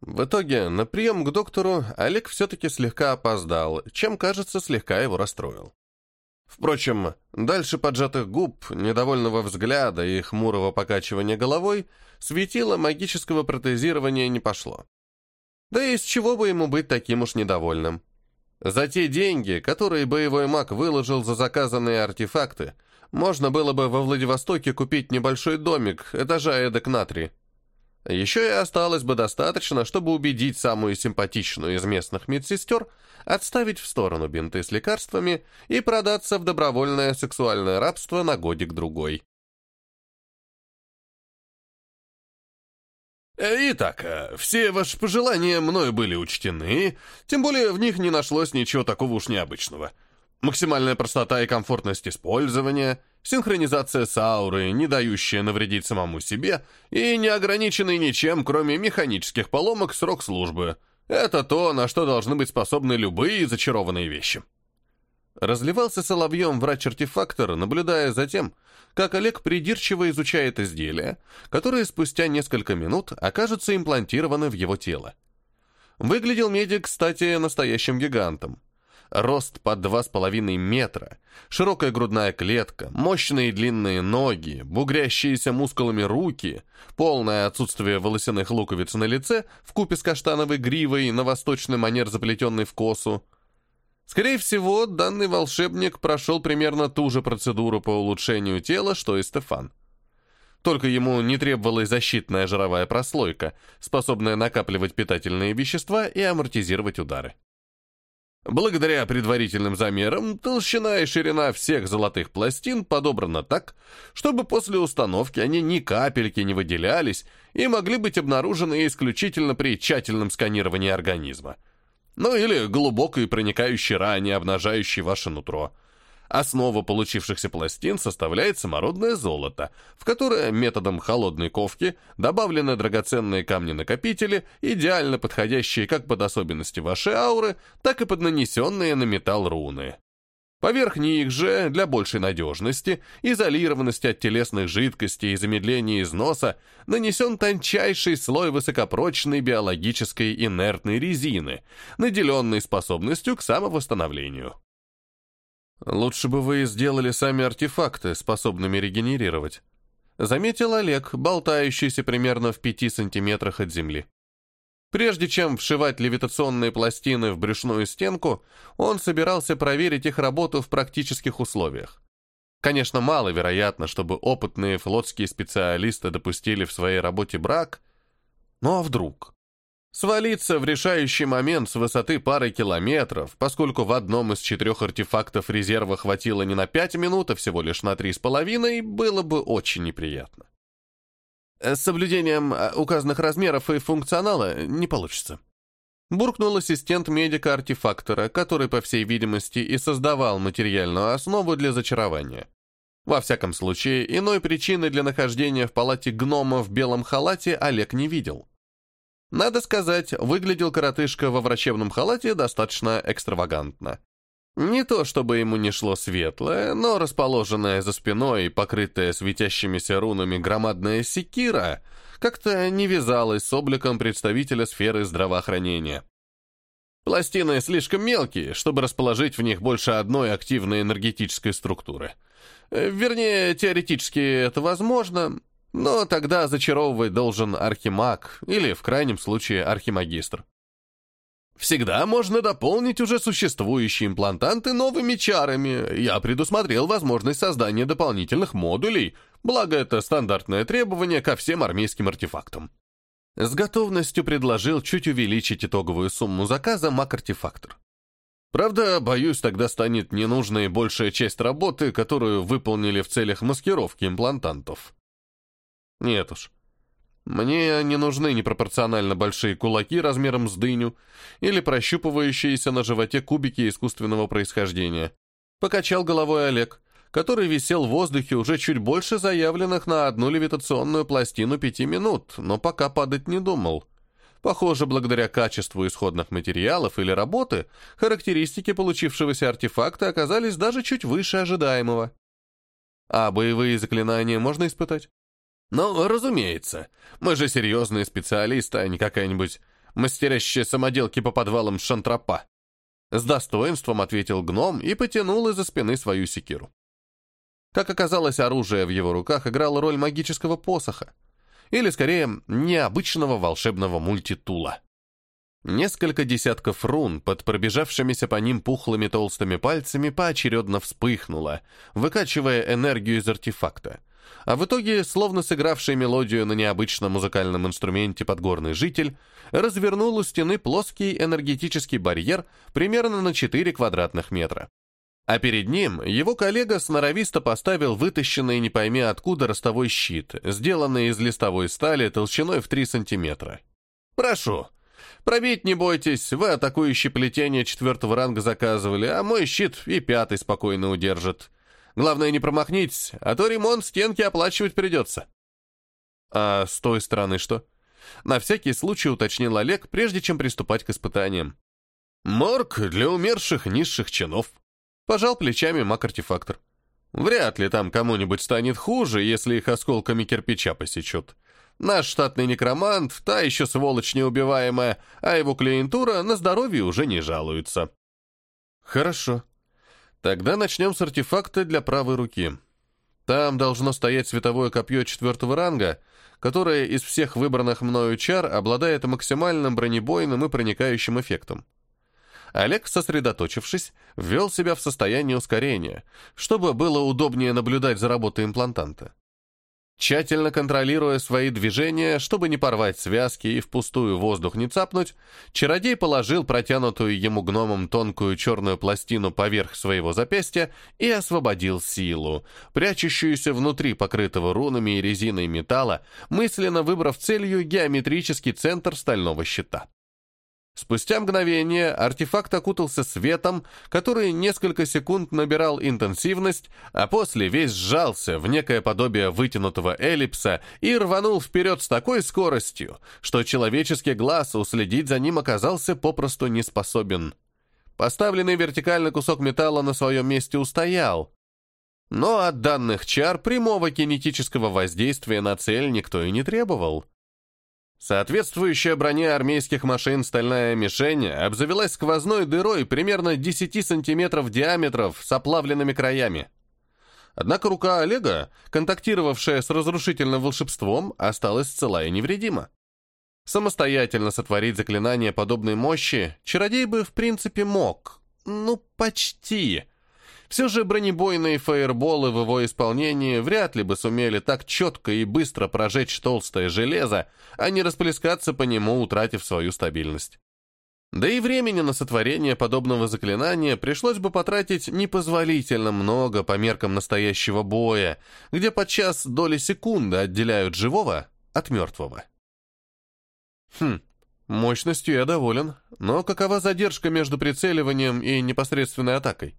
В итоге, на прием к доктору Олег все-таки слегка опоздал, чем, кажется, слегка его расстроил. Впрочем, дальше поджатых губ, недовольного взгляда и хмурого покачивания головой светило магического протезирования не пошло. Да и с чего бы ему быть таким уж недовольным? За те деньги, которые боевой маг выложил за заказанные артефакты, можно было бы во Владивостоке купить небольшой домик, этажа эдак на три. Еще и осталось бы достаточно, чтобы убедить самую симпатичную из местных медсестер отставить в сторону бинты с лекарствами и продаться в добровольное сексуальное рабство на годик-другой. Итак, все ваши пожелания мною были учтены, тем более в них не нашлось ничего такого уж необычного. Максимальная простота и комфортность использования, синхронизация с аурой, не дающая навредить самому себе, и не ограниченный ничем, кроме механических поломок, срок службы. Это то, на что должны быть способны любые зачарованные вещи. Разливался соловьем врач-артефактор, наблюдая за тем, как Олег придирчиво изучает изделия, которые спустя несколько минут окажутся имплантированы в его тело. Выглядел медик, кстати, настоящим гигантом рост под два с половиной метра, широкая грудная клетка, мощные длинные ноги, бугрящиеся мускулами руки, полное отсутствие волосяных луковиц на лице в купе с каштановой гривой на восточный манер заплетенный в косу. Скорее всего, данный волшебник прошел примерно ту же процедуру по улучшению тела, что и Стефан. Только ему не требовалась защитная жировая прослойка, способная накапливать питательные вещества и амортизировать удары. Благодаря предварительным замерам, толщина и ширина всех золотых пластин подобрана так, чтобы после установки они ни капельки не выделялись и могли быть обнаружены исключительно при тщательном сканировании организма. Ну или глубокой проникающей ране, обнажающей ваше нутро – Основа получившихся пластин составляет самородное золото, в которое методом холодной ковки добавлены драгоценные камни-накопители, идеально подходящие как под особенности вашей ауры, так и под нанесенные на металл руны. Поверх них же, для большей надежности, изолированности от телесных жидкостей и замедления износа, нанесен тончайший слой высокопрочной биологической инертной резины, наделенной способностью к самовосстановлению. Лучше бы вы сделали сами артефакты, способными регенерировать. Заметил Олег, болтающийся примерно в пяти сантиметрах от земли. Прежде чем вшивать левитационные пластины в брюшную стенку, он собирался проверить их работу в практических условиях. Конечно, маловероятно, чтобы опытные флотские специалисты допустили в своей работе брак, но а вдруг? Свалиться в решающий момент с высоты пары километров, поскольку в одном из четырех артефактов резерва хватило не на пять минут, а всего лишь на три с половиной, было бы очень неприятно. С соблюдением э, указанных размеров и функционала не получится. Буркнул ассистент медика-артефактора, который, по всей видимости, и создавал материальную основу для зачарования. Во всяком случае, иной причины для нахождения в палате гнома в белом халате Олег не видел. Надо сказать, выглядел коротышка во врачебном халате достаточно экстравагантно. Не то чтобы ему не шло светлое, но расположенная за спиной и покрытая светящимися рунами громадная секира как-то не вязалась с обликом представителя сферы здравоохранения. Пластины слишком мелкие, чтобы расположить в них больше одной активной энергетической структуры. Вернее, теоретически это возможно, но тогда зачаровывать должен архимаг или, в крайнем случае, архимагистр. Всегда можно дополнить уже существующие имплантанты новыми чарами. Я предусмотрел возможность создания дополнительных модулей, Благо, это стандартное требование ко всем армейским артефактам. С готовностью предложил чуть увеличить итоговую сумму заказа маг-артефактор. Правда, боюсь, тогда станет ненужной большая часть работы, которую выполнили в целях маскировки имплантантов. Нет уж. Мне не нужны непропорционально большие кулаки размером с дыню или прощупывающиеся на животе кубики искусственного происхождения. Покачал головой Олег, который висел в воздухе уже чуть больше заявленных на одну левитационную пластину пяти минут, но пока падать не думал. Похоже, благодаря качеству исходных материалов или работы, характеристики получившегося артефакта оказались даже чуть выше ожидаемого. А боевые заклинания можно испытать? Ну, разумеется. Мы же серьезные специалисты, а не какая-нибудь мастерящая самоделки по подвалам шантропа. С достоинством ответил гном и потянул из-за спины свою секиру. Как оказалось, оружие в его руках играло роль магического посоха или, скорее, необычного волшебного мультитула. Несколько десятков рун под пробежавшимися по ним пухлыми толстыми пальцами поочередно вспыхнуло, выкачивая энергию из артефакта. А в итоге, словно сыгравший мелодию на необычном музыкальном инструменте подгорный житель, развернул у стены плоский энергетический барьер примерно на 4 квадратных метра. А перед ним его коллега сноровисто поставил вытащенный не пойми откуда ростовой щит, сделанный из листовой стали толщиной в 3 сантиметра. «Прошу, пробить не бойтесь, вы атакующие плетение четвертого ранга заказывали, а мой щит и пятый спокойно удержит. Главное, не промахнитесь, а то ремонт стенки оплачивать придется». «А с той стороны что?» На всякий случай уточнил Олег, прежде чем приступать к испытаниям. «Морг для умерших низших чинов», Пожал плечами маг-артефактор. Вряд ли там кому-нибудь станет хуже, если их осколками кирпича посечут. Наш штатный некромант, та еще сволочь неубиваемая, а его клиентура на здоровье уже не жалуется. Хорошо. Тогда начнем с артефакта для правой руки. Там должно стоять световое копье четвертого ранга, которое из всех выбранных мною чар обладает максимальным бронебойным и проникающим эффектом. Олег, сосредоточившись, ввел себя в состояние ускорения, чтобы было удобнее наблюдать за работой имплантанта. Тщательно контролируя свои движения, чтобы не порвать связки и впустую воздух не цапнуть, чародей положил протянутую ему гномом тонкую черную пластину поверх своего запястья и освободил силу, прячущуюся внутри покрытого рунами и резиной металла, мысленно выбрав целью геометрический центр стального щита. Спустя мгновение артефакт окутался светом, который несколько секунд набирал интенсивность, а после весь сжался в некое подобие вытянутого эллипса и рванул вперед с такой скоростью, что человеческий глаз уследить за ним оказался попросту не способен. Поставленный вертикально кусок металла на своем месте устоял, но от данных чар прямого кинетического воздействия на цель никто и не требовал. Соответствующая броне армейских машин стальная мишень обзавелась сквозной дырой примерно 10 сантиметров диаметров с оплавленными краями. Однако рука Олега, контактировавшая с разрушительным волшебством, осталась цела и невредима. Самостоятельно сотворить заклинание подобной мощи чародей бы в принципе мог. Ну, почти. Все же бронебойные фаерболы в его исполнении вряд ли бы сумели так четко и быстро прожечь толстое железо, а не расплескаться по нему, утратив свою стабильность. Да и времени на сотворение подобного заклинания пришлось бы потратить непозволительно много по меркам настоящего боя, где подчас доли секунды отделяют живого от мертвого. Хм, мощностью я доволен, но какова задержка между прицеливанием и непосредственной атакой?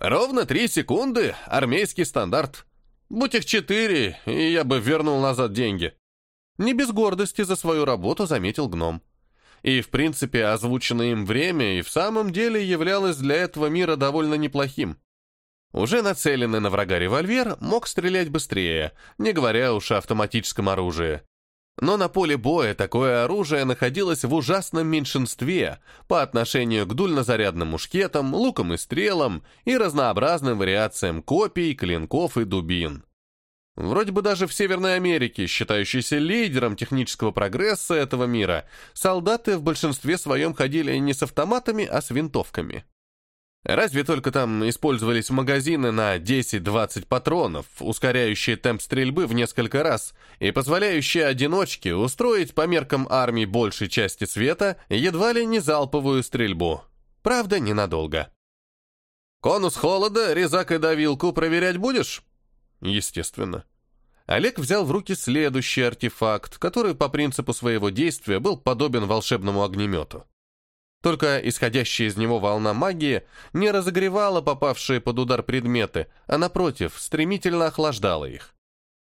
Ровно три секунды — армейский стандарт. Будь их четыре, и я бы вернул назад деньги. Не без гордости за свою работу заметил гном. И, в принципе, озвученное им время и в самом деле являлось для этого мира довольно неплохим. Уже нацеленный на врага револьвер мог стрелять быстрее, не говоря уж о автоматическом оружии. Но на поле боя такое оружие находилось в ужасном меньшинстве по отношению к дульнозарядным мушкетам, лукам и стрелам и разнообразным вариациям копий, клинков и дубин. Вроде бы даже в Северной Америке, считающейся лидером технического прогресса этого мира, солдаты в большинстве своем ходили не с автоматами, а с винтовками. Разве только там использовались магазины на 10-20 патронов, ускоряющие темп стрельбы в несколько раз и позволяющие одиночке устроить по меркам армии большей части света едва ли не залповую стрельбу. Правда, ненадолго. «Конус холода, резак и давилку проверять будешь?» Естественно. Олег взял в руки следующий артефакт, который по принципу своего действия был подобен волшебному огнемету. Только исходящая из него волна магии не разогревала попавшие под удар предметы, а напротив, стремительно охлаждала их.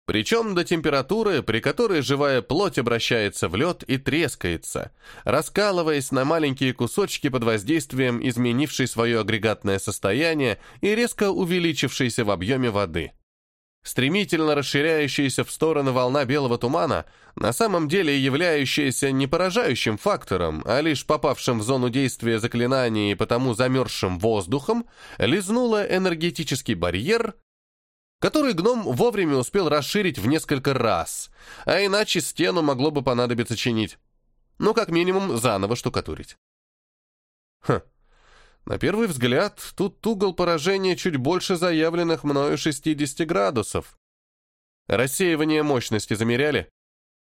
Причем до температуры, при которой живая плоть обращается в лед и трескается, раскалываясь на маленькие кусочки под воздействием изменившей свое агрегатное состояние и резко увеличившейся в объеме воды. Стремительно расширяющаяся в стороны волна белого тумана, на самом деле являющаяся не поражающим фактором, а лишь попавшим в зону действия заклинания и потому замерзшим воздухом, лизнула энергетический барьер, который гном вовремя успел расширить в несколько раз, а иначе стену могло бы понадобиться чинить. Ну, как минимум, заново штукатурить. Хм, на первый взгляд, тут угол поражения чуть больше заявленных мною 60 градусов. Рассеивание мощности замеряли?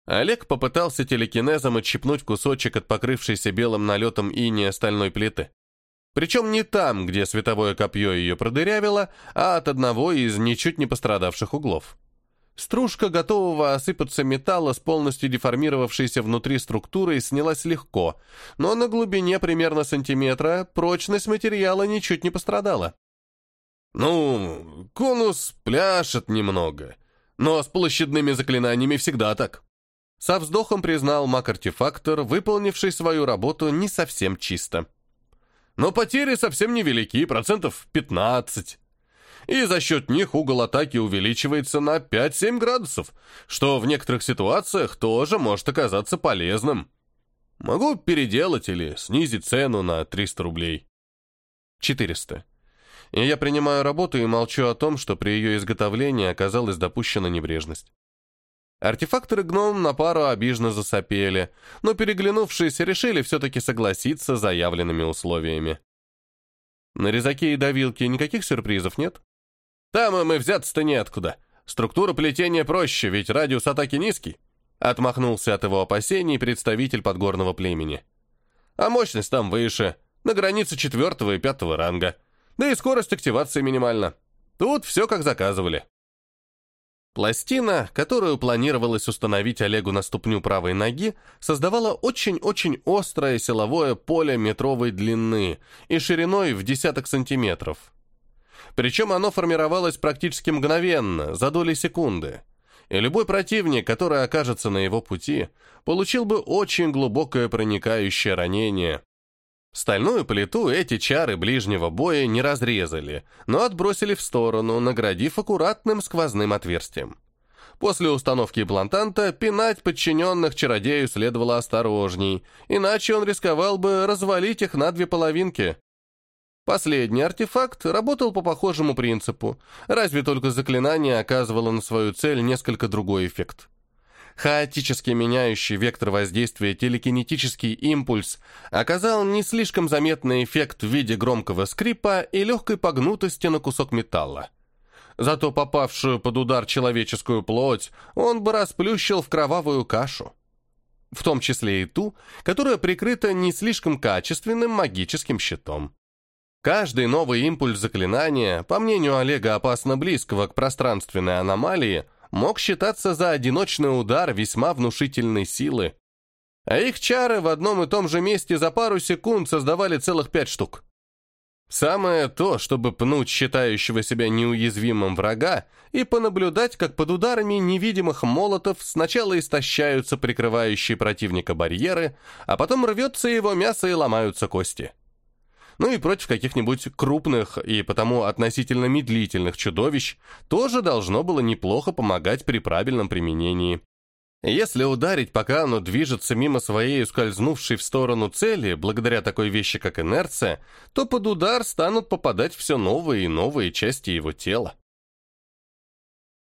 Олег попытался телекинезом отщипнуть кусочек от покрывшейся белым налетом иния стальной плиты. Причем не там, где световое копье ее продырявило, а от одного из ничуть не пострадавших углов. Стружка готового осыпаться металла с полностью деформировавшейся внутри структурой снялась легко, но на глубине примерно сантиметра прочность материала ничуть не пострадала. «Ну, конус пляшет немного, но с площадными заклинаниями всегда так». Со вздохом признал маг-артефактор, выполнивший свою работу не совсем чисто. «Но потери совсем невелики, процентов 15 и за счет них угол атаки увеличивается на 5-7 градусов, что в некоторых ситуациях тоже может оказаться полезным. Могу переделать или снизить цену на 300 рублей. 400. И я принимаю работу и молчу о том, что при ее изготовлении оказалась допущена небрежность. Артефакторы гном на пару обиженно засопели, но, переглянувшись, решили все-таки согласиться с заявленными условиями. На резаке и давилке никаких сюрпризов нет? Там им и взяться-то неоткуда. Структура плетения проще, ведь радиус атаки низкий. Отмахнулся от его опасений представитель подгорного племени. А мощность там выше, на границе четвертого и пятого ранга. Да и скорость активации минимальна. Тут все как заказывали. Пластина, которую планировалось установить Олегу на ступню правой ноги, создавала очень-очень острое силовое поле метровой длины и шириной в десяток сантиметров. Причем оно формировалось практически мгновенно, за доли секунды. И любой противник, который окажется на его пути, получил бы очень глубокое проникающее ранение. Стальную плиту эти чары ближнего боя не разрезали, но отбросили в сторону, наградив аккуратным сквозным отверстием. После установки имплантанта пинать подчиненных чародею следовало осторожней, иначе он рисковал бы развалить их на две половинки. Последний артефакт работал по похожему принципу, разве только заклинание оказывало на свою цель несколько другой эффект. Хаотически меняющий вектор воздействия телекинетический импульс оказал не слишком заметный эффект в виде громкого скрипа и легкой погнутости на кусок металла. Зато попавшую под удар человеческую плоть он бы расплющил в кровавую кашу. В том числе и ту, которая прикрыта не слишком качественным магическим щитом. Каждый новый импульс заклинания, по мнению Олега опасно близкого к пространственной аномалии, мог считаться за одиночный удар весьма внушительной силы. А их чары в одном и том же месте за пару секунд создавали целых пять штук. Самое то, чтобы пнуть считающего себя неуязвимым врага и понаблюдать, как под ударами невидимых молотов сначала истощаются прикрывающие противника барьеры, а потом рвется его мясо и ломаются кости ну и против каких-нибудь крупных и потому относительно медлительных чудовищ тоже должно было неплохо помогать при правильном применении. Если ударить, пока оно движется мимо своей ускользнувшей в сторону цели, благодаря такой вещи, как инерция, то под удар станут попадать все новые и новые части его тела.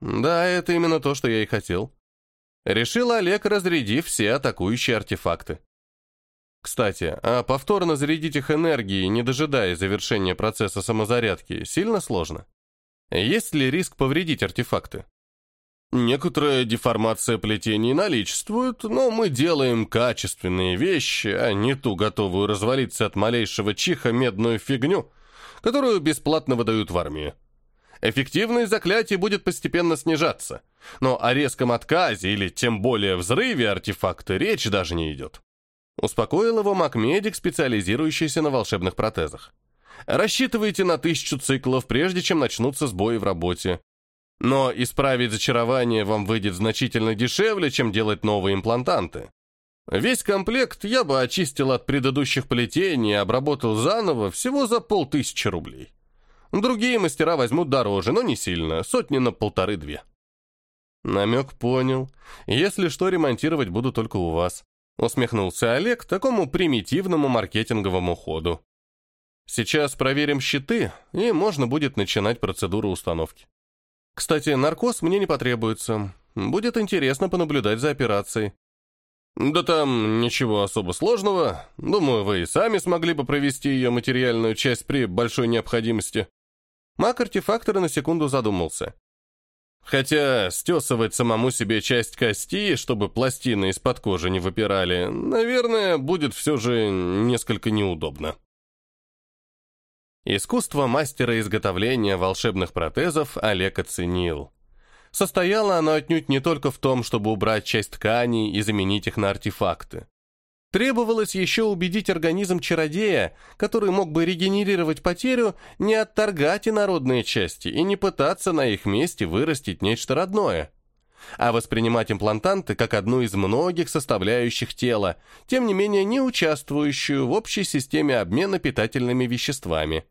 Да, это именно то, что я и хотел. Решил Олег, разрядив все атакующие артефакты. Кстати, а повторно зарядить их энергией, не дожидая завершения процесса самозарядки, сильно сложно? Есть ли риск повредить артефакты? Некоторая деформация плетений наличествует, но мы делаем качественные вещи, а не ту готовую развалиться от малейшего чиха медную фигню, которую бесплатно выдают в армии. Эффективность заклятий будет постепенно снижаться, но о резком отказе или тем более взрыве артефакта речь даже не идет. Успокоил его маг-медик, специализирующийся на волшебных протезах. Рассчитывайте на тысячу циклов, прежде чем начнутся сбои в работе. Но исправить зачарование вам выйдет значительно дешевле, чем делать новые имплантанты. Весь комплект я бы очистил от предыдущих плетений и обработал заново всего за полтысячи рублей. Другие мастера возьмут дороже, но не сильно, сотни на полторы-две. Намек понял. Если что, ремонтировать буду только у вас. Усмехнулся Олег такому примитивному маркетинговому ходу. Сейчас проверим щиты, и можно будет начинать процедуру установки. Кстати, наркоз мне не потребуется. Будет интересно понаблюдать за операцией. Да там ничего особо сложного. Думаю, вы и сами смогли бы провести ее материальную часть при большой необходимости. Маг-артефактор на секунду задумался. Хотя стесывать самому себе часть кости, чтобы пластины из-под кожи не выпирали, наверное, будет все же несколько неудобно. Искусство мастера изготовления волшебных протезов Олег оценил. Состояло оно отнюдь не только в том, чтобы убрать часть тканей и заменить их на артефакты. Требовалось еще убедить организм чародея, который мог бы регенерировать потерю, не отторгать инородные части и не пытаться на их месте вырастить нечто родное, а воспринимать имплантанты как одну из многих составляющих тела, тем не менее не участвующую в общей системе обмена питательными веществами.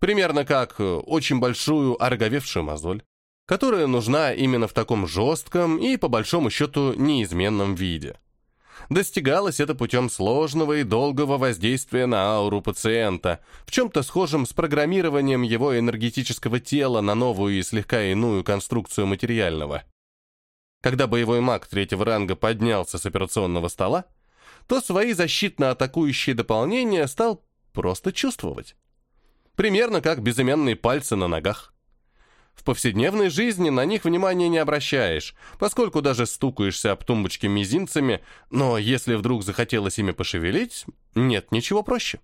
Примерно как э, очень большую ороговевшую мозоль, которая нужна именно в таком жестком и, по большому счету, неизменном виде. Достигалось это путем сложного и долгого воздействия на ауру пациента, в чем-то схожем с программированием его энергетического тела на новую и слегка иную конструкцию материального. Когда боевой маг третьего ранга поднялся с операционного стола, то свои защитно-атакующие дополнения стал просто чувствовать. Примерно как безымянные пальцы на ногах. В повседневной жизни на них внимания не обращаешь, поскольку даже стукаешься об тумбочки мизинцами, но если вдруг захотелось ими пошевелить, нет ничего проще.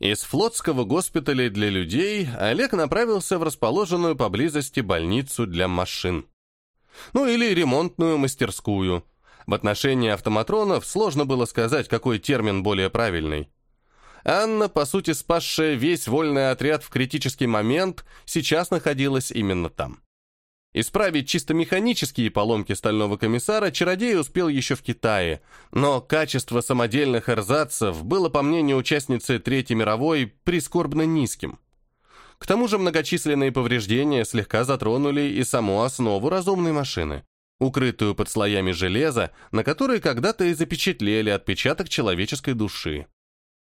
Из флотского госпиталя для людей Олег направился в расположенную поблизости больницу для машин. Ну или ремонтную мастерскую. В отношении автоматронов сложно было сказать, какой термин более правильный. Анна, по сути спасшая весь вольный отряд в критический момент, сейчас находилась именно там. Исправить чисто механические поломки стального комиссара чародей успел еще в Китае, но качество самодельных эрзацев было, по мнению участницы Третьей мировой, прискорбно низким. К тому же многочисленные повреждения слегка затронули и саму основу разумной машины, укрытую под слоями железа, на которой когда-то и запечатлели отпечаток человеческой души.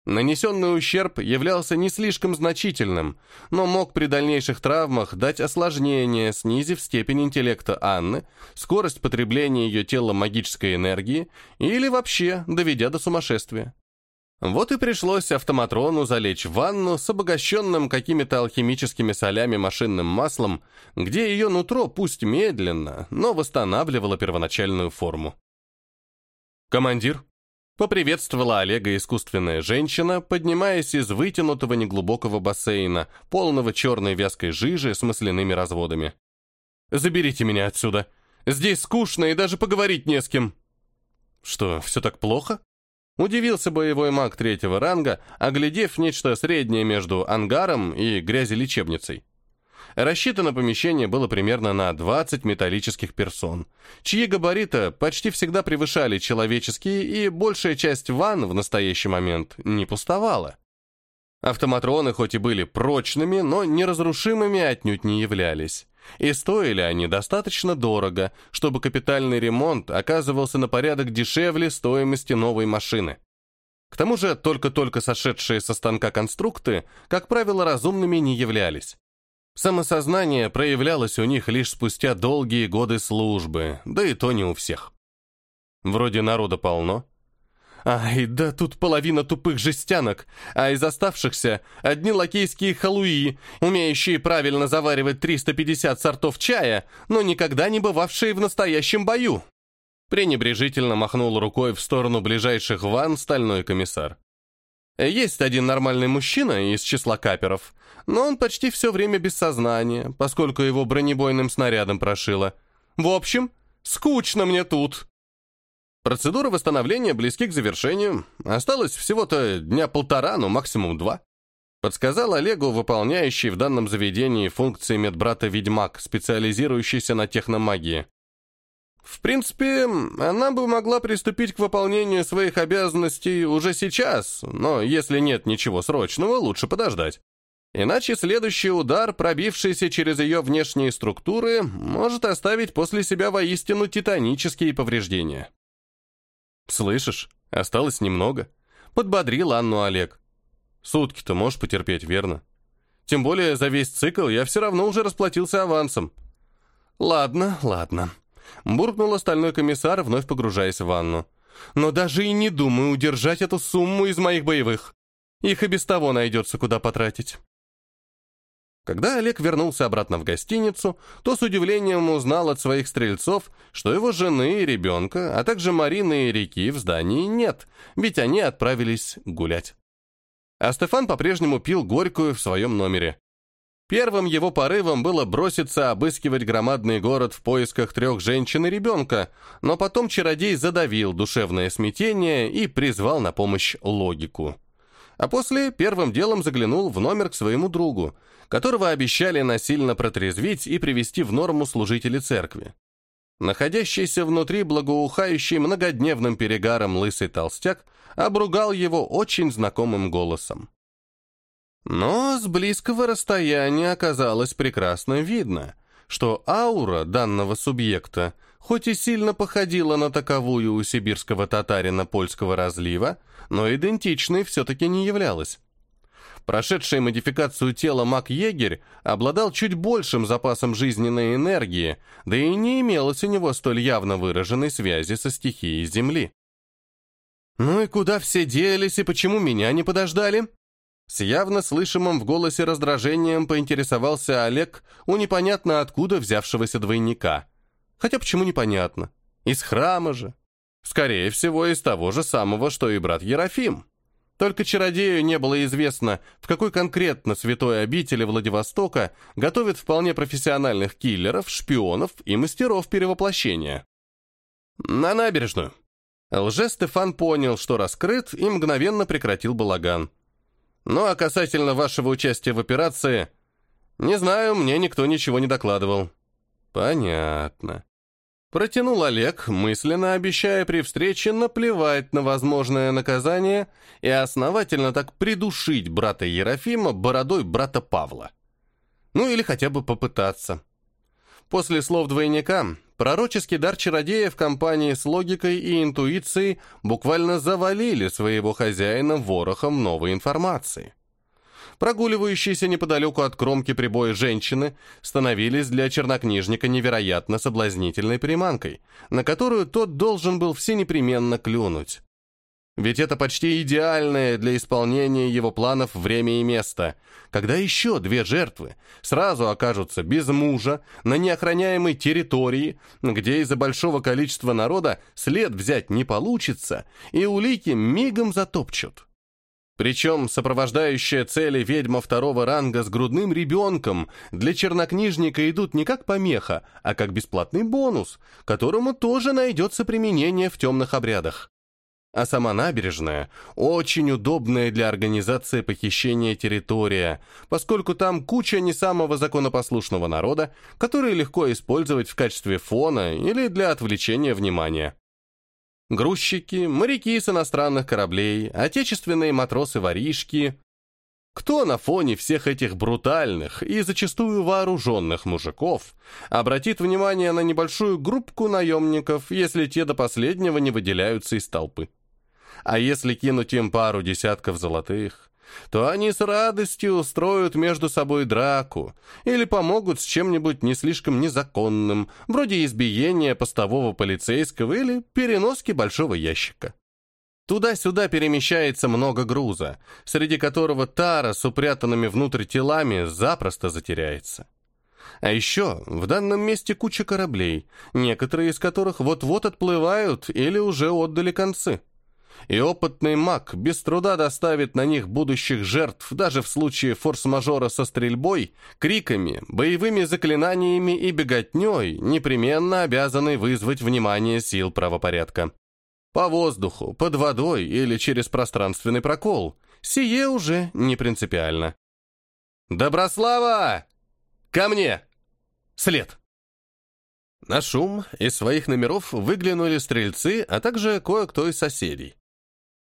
Нанесенный ущерб являлся не слишком значительным, но мог при дальнейших травмах дать осложнение, снизив степень интеллекта Анны, скорость потребления ее тела магической энергии или вообще доведя до сумасшествия. Вот и пришлось автоматрону залечь в ванну с обогащенным какими-то алхимическими солями машинным маслом, где ее нутро, пусть медленно, но восстанавливало первоначальную форму. «Командир», Поприветствовала Олега искусственная женщина, поднимаясь из вытянутого неглубокого бассейна, полного черной вязкой жижи с масляными разводами. «Заберите меня отсюда. Здесь скучно и даже поговорить не с кем». «Что, все так плохо?» Удивился боевой маг третьего ранга, оглядев нечто среднее между ангаром и грязелечебницей. Рассчитано помещение было примерно на 20 металлических персон, чьи габариты почти всегда превышали человеческие, и большая часть ванн в настоящий момент не пустовала. Автоматроны хоть и были прочными, но неразрушимыми отнюдь не являлись. И стоили они достаточно дорого, чтобы капитальный ремонт оказывался на порядок дешевле стоимости новой машины. К тому же только-только сошедшие со станка конструкты, как правило, разумными не являлись. Самосознание проявлялось у них лишь спустя долгие годы службы, да и то не у всех. Вроде народа полно. Ай, да тут половина тупых жестянок, а из оставшихся одни лакейские халуи, умеющие правильно заваривать 350 сортов чая, но никогда не бывавшие в настоящем бою. Пренебрежительно махнул рукой в сторону ближайших ван стальной комиссар. Есть один нормальный мужчина из числа каперов, но он почти все время без сознания, поскольку его бронебойным снарядом прошило. В общем, скучно мне тут. Процедура восстановления близки к завершению. Осталось всего-то дня полтора, но максимум два. Подсказал Олегу, выполняющий в данном заведении функции медбрата-ведьмак, специализирующийся на техномагии. В принципе, она бы могла приступить к выполнению своих обязанностей уже сейчас, но если нет ничего срочного, лучше подождать. Иначе следующий удар, пробившийся через ее внешние структуры, может оставить после себя воистину титанические повреждения. «Слышишь, осталось немного», — подбодрил Анну Олег. «Сутки-то можешь потерпеть, верно? Тем более за весь цикл я все равно уже расплатился авансом». «Ладно, ладно», буркнул остальной комиссар, вновь погружаясь в ванну. «Но даже и не думаю удержать эту сумму из моих боевых. Их и без того найдется, куда потратить». Когда Олег вернулся обратно в гостиницу, то с удивлением узнал от своих стрельцов, что его жены и ребенка, а также Марины и Реки в здании нет, ведь они отправились гулять. А Стефан по-прежнему пил горькую в своем номере. Первым его порывом было броситься обыскивать громадный город в поисках трех женщин и ребенка, но потом чародей задавил душевное смятение и призвал на помощь логику. А после первым делом заглянул в номер к своему другу, которого обещали насильно протрезвить и привести в норму служители церкви. Находящийся внутри благоухающий многодневным перегаром лысый толстяк обругал его очень знакомым голосом. Но с близкого расстояния оказалось прекрасно видно, что аура данного субъекта, хоть и сильно походила на таковую у сибирского татарина польского разлива, но идентичной все-таки не являлась. Прошедший модификацию тела маг-егерь обладал чуть большим запасом жизненной энергии, да и не имелось у него столь явно выраженной связи со стихией Земли. «Ну и куда все делись, и почему меня не подождали?» С явно слышимым в голосе раздражением поинтересовался Олег у непонятно откуда взявшегося двойника. Хотя почему непонятно? Из храма же. Скорее всего, из того же самого, что и брат Ерофим. Только чародею не было известно, в какой конкретно святой обители Владивостока готовят вполне профессиональных киллеров, шпионов и мастеров перевоплощения. На набережную. Лже-Стефан понял, что раскрыт, и мгновенно прекратил балаган. Ну а касательно вашего участия в операции, не знаю, мне никто ничего не докладывал. Понятно. Протянул Олег, мысленно обещая при встрече наплевать на возможное наказание и основательно так придушить брата Ерофима бородой брата Павла. Ну или хотя бы попытаться. После слов двойника Пророческий дар чародея в компании с логикой и интуицией буквально завалили своего хозяина ворохом новой информации. Прогуливающиеся неподалеку от кромки прибоя женщины становились для чернокнижника невероятно соблазнительной приманкой, на которую тот должен был все непременно клюнуть. Ведь это почти идеальное для исполнения его планов время и место, когда еще две жертвы сразу окажутся без мужа на неохраняемой территории, где из-за большого количества народа след взять не получится, и улики мигом затопчут. Причем сопровождающая цели ведьма второго ранга с грудным ребенком для чернокнижника идут не как помеха, а как бесплатный бонус, которому тоже найдется применение в темных обрядах а сама набережная – очень удобная для организации похищения территория, поскольку там куча не самого законопослушного народа, который легко использовать в качестве фона или для отвлечения внимания. Грузчики, моряки с иностранных кораблей, отечественные матросы-воришки. Кто на фоне всех этих брутальных и зачастую вооруженных мужиков обратит внимание на небольшую группку наемников, если те до последнего не выделяются из толпы? А если кинуть им пару десятков золотых, то они с радостью устроят между собой драку или помогут с чем-нибудь не слишком незаконным, вроде избиения постового полицейского или переноски большого ящика. Туда-сюда перемещается много груза, среди которого тара с упрятанными внутрь телами запросто затеряется. А еще в данном месте куча кораблей, некоторые из которых вот-вот отплывают или уже отдали концы. И опытный маг без труда доставит на них будущих жертв даже в случае форс-мажора со стрельбой, криками, боевыми заклинаниями и беготней, непременно обязанный вызвать внимание сил правопорядка. По воздуху, под водой или через пространственный прокол. Сие уже не принципиально. «Доброслава! Ко мне! След!» На шум из своих номеров выглянули стрельцы, а также кое-кто из соседей.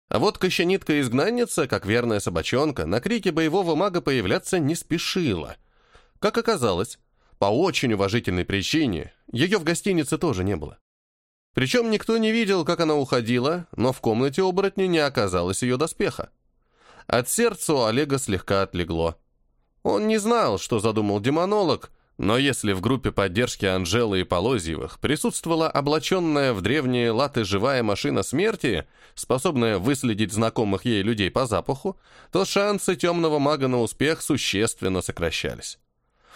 А вот кощенитка-изгнанница, как верная собачонка, на крике боевого мага появляться не спешила. Как оказалось, по очень уважительной причине, ее в гостинице тоже не было. Причем никто не видел, как она уходила, но в комнате оборотня не оказалось ее доспеха. От сердца у Олега слегка отлегло. Он не знал, что задумал демонолог, но если в группе поддержки Анжелы и Полозьевых присутствовала облаченная в древние латы живая машина смерти, способная выследить знакомых ей людей по запаху, то шансы темного мага на успех существенно сокращались.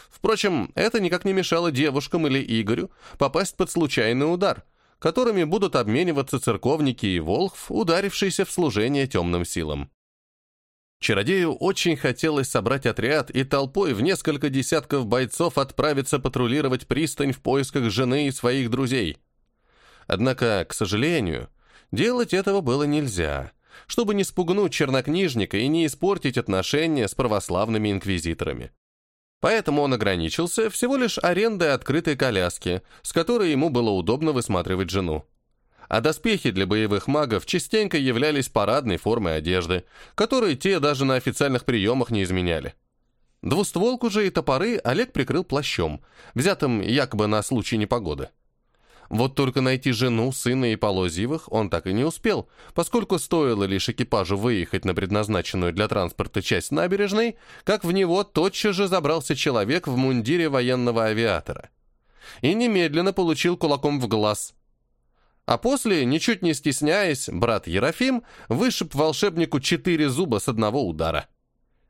Впрочем, это никак не мешало девушкам или Игорю попасть под случайный удар, которыми будут обмениваться церковники и волхв, ударившиеся в служение темным силам. Чародею очень хотелось собрать отряд и толпой в несколько десятков бойцов отправиться патрулировать пристань в поисках жены и своих друзей. Однако, к сожалению, делать этого было нельзя, чтобы не спугнуть чернокнижника и не испортить отношения с православными инквизиторами. Поэтому он ограничился всего лишь арендой открытой коляски, с которой ему было удобно высматривать жену. А доспехи для боевых магов частенько являлись парадной формой одежды, которые те даже на официальных приемах не изменяли. Двустволку же и топоры Олег прикрыл плащом, взятым якобы на случай непогоды. Вот только найти жену, сына и Полозьевых он так и не успел, поскольку стоило лишь экипажу выехать на предназначенную для транспорта часть набережной, как в него тотчас же забрался человек в мундире военного авиатора. И немедленно получил кулаком в глаз. А после, ничуть не стесняясь, брат Ерофим вышиб волшебнику четыре зуба с одного удара.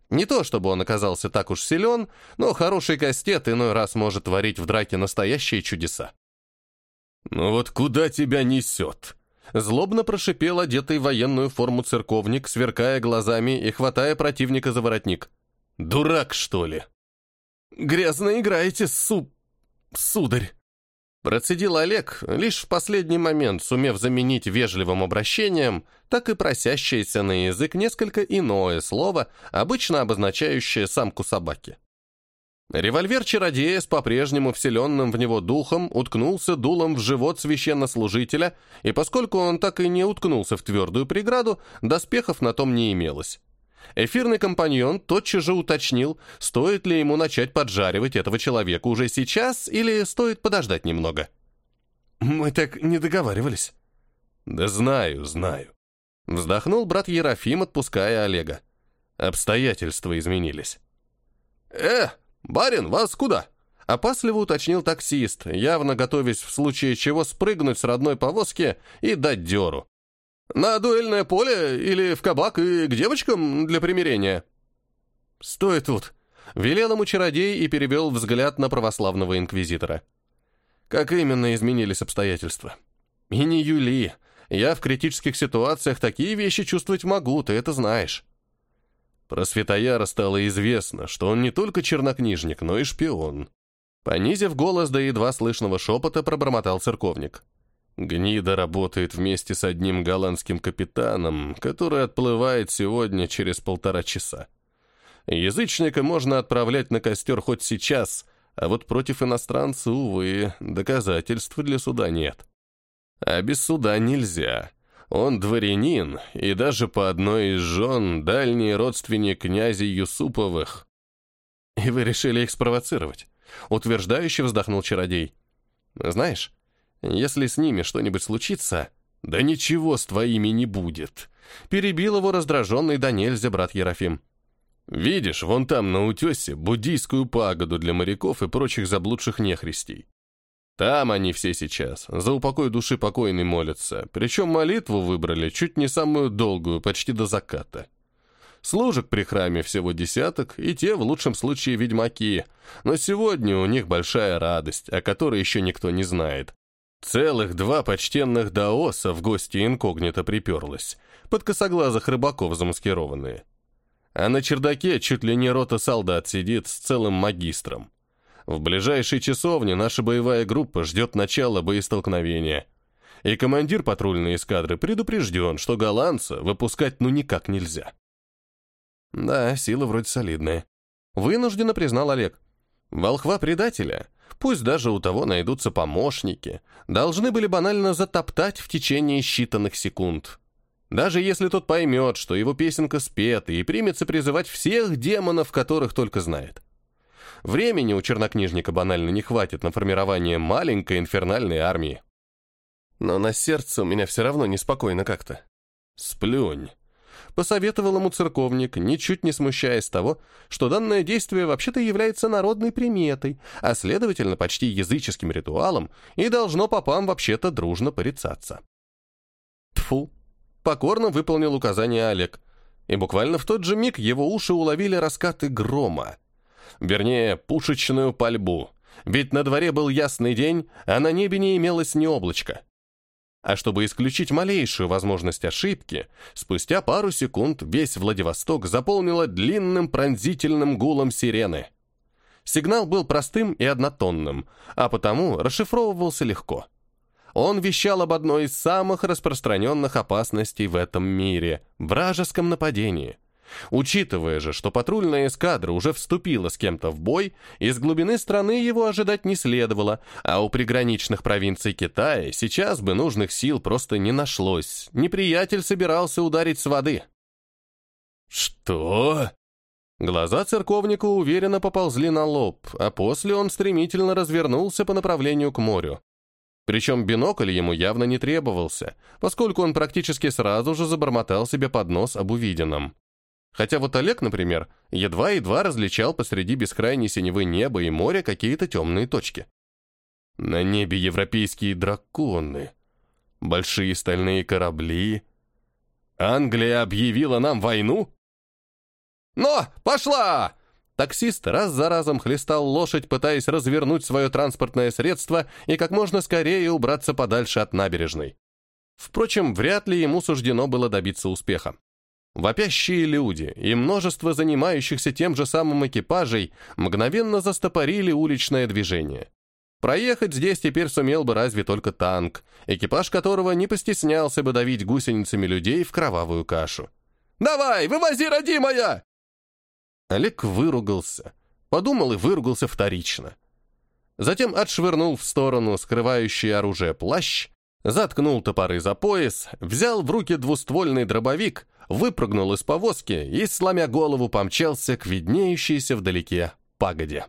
Не то чтобы он оказался так уж силен, но хороший кастет иной раз может творить в драке настоящие чудеса. «Ну вот куда тебя несет?» Злобно прошипел одетый в военную форму церковник, сверкая глазами и хватая противника за воротник. «Дурак, что ли?» «Грязно играете, су... сударь!» Процедил Олег, лишь в последний момент сумев заменить вежливым обращением, так и просящееся на язык несколько иное слово, обычно обозначающее самку собаки. Револьвер чародея с по-прежнему вселенным в него духом уткнулся дулом в живот священнослужителя, и поскольку он так и не уткнулся в твердую преграду, доспехов на том не имелось. Эфирный компаньон тотчас же уточнил, стоит ли ему начать поджаривать этого человека уже сейчас или стоит подождать немного. «Мы так не договаривались». «Да знаю, знаю». Вздохнул брат Ерофим, отпуская Олега. Обстоятельства изменились. «Э, «Барин, вас куда?» — опасливо уточнил таксист, явно готовясь в случае чего спрыгнуть с родной повозки и дать дёру. «На дуэльное поле или в кабак и к девочкам для примирения?» «Стой тут!» — велел ему чародей и перевел взгляд на православного инквизитора. «Как именно изменились обстоятельства?» «И не Юли. Я в критических ситуациях такие вещи чувствовать могу, ты это знаешь». Про Светояра стало известно, что он не только чернокнижник, но и шпион. Понизив голос до едва слышного шепота, пробормотал церковник. Гнида работает вместе с одним голландским капитаном, который отплывает сегодня через полтора часа. Язычника можно отправлять на костер хоть сейчас, а вот против иностранца, увы, доказательств для суда нет. А без суда нельзя. Он дворянин и даже по одной из жен дальний родственник князя Юсуповых. И вы решили их спровоцировать? Утверждающе вздохнул чародей. Знаешь, если с ними что-нибудь случится, да ничего с твоими не будет. Перебил его раздраженный до нельзя брат Ерофим. Видишь, вон там на утесе буддийскую пагоду для моряков и прочих заблудших нехристей. Там они все сейчас, за упокой души покойной молятся, причем молитву выбрали чуть не самую долгую, почти до заката. Служек при храме всего десяток, и те, в лучшем случае, ведьмаки. Но сегодня у них большая радость, о которой еще никто не знает. Целых два почтенных даоса в гости инкогнито приперлось, под косоглазых рыбаков замаскированные. А на чердаке чуть ли не рота солдат сидит с целым магистром. В ближайшей часовне наша боевая группа ждет начала боестолкновения. И командир патрульной эскадры предупрежден, что голландца выпускать ну никак нельзя. Да, сила вроде солидная. Вынужденно признал Олег. Волхва предателя, пусть даже у того найдутся помощники, должны были банально затоптать в течение считанных секунд. Даже если тот поймет, что его песенка спета и примется призывать всех демонов, которых только знает. Времени у чернокнижника банально не хватит на формирование маленькой инфернальной армии. Но на сердце у меня все равно неспокойно как-то. Сплюнь посоветовал ему церковник, ничуть не смущаясь того, что данное действие вообще-то является народной приметой, а следовательно почти языческим ритуалом и должно попам вообще-то дружно порицаться. Тфу, покорно выполнил указание Олег, и буквально в тот же миг его уши уловили раскаты грома. Вернее, пушечную пальбу, ведь на дворе был ясный день, а на небе не имелось ни облачка. А чтобы исключить малейшую возможность ошибки, спустя пару секунд весь Владивосток заполнило длинным пронзительным гулом сирены. Сигнал был простым и однотонным, а потому расшифровывался легко. Он вещал об одной из самых распространенных опасностей в этом мире – вражеском нападении. Учитывая же, что патрульная эскадра уже вступила с кем-то в бой, из глубины страны его ожидать не следовало, а у приграничных провинций Китая сейчас бы нужных сил просто не нашлось. Неприятель собирался ударить с воды. «Что?» Глаза церковника уверенно поползли на лоб, а после он стремительно развернулся по направлению к морю. Причем бинокль ему явно не требовался, поскольку он практически сразу же забормотал себе под нос об увиденном. Хотя вот Олег, например, едва-едва различал посреди бескрайней синевы неба и моря какие-то темные точки. На небе европейские драконы, большие стальные корабли. Англия объявила нам войну? «Но! Пошла!» Таксист раз за разом хлестал лошадь, пытаясь развернуть свое транспортное средство и как можно скорее убраться подальше от набережной. Впрочем, вряд ли ему суждено было добиться успеха. Вопящие люди и множество занимающихся тем же самым экипажей мгновенно застопорили уличное движение. Проехать здесь теперь сумел бы разве только танк, экипаж которого не постеснялся бы давить гусеницами людей в кровавую кашу. «Давай, вывози, родимая!» Олег выругался, подумал и выругался вторично. Затем отшвырнул в сторону скрывающий оружие плащ, заткнул топоры за пояс, взял в руки двуствольный дробовик, выпрыгнул из повозки и, сломя голову, помчался к виднеющейся вдалеке пагоде.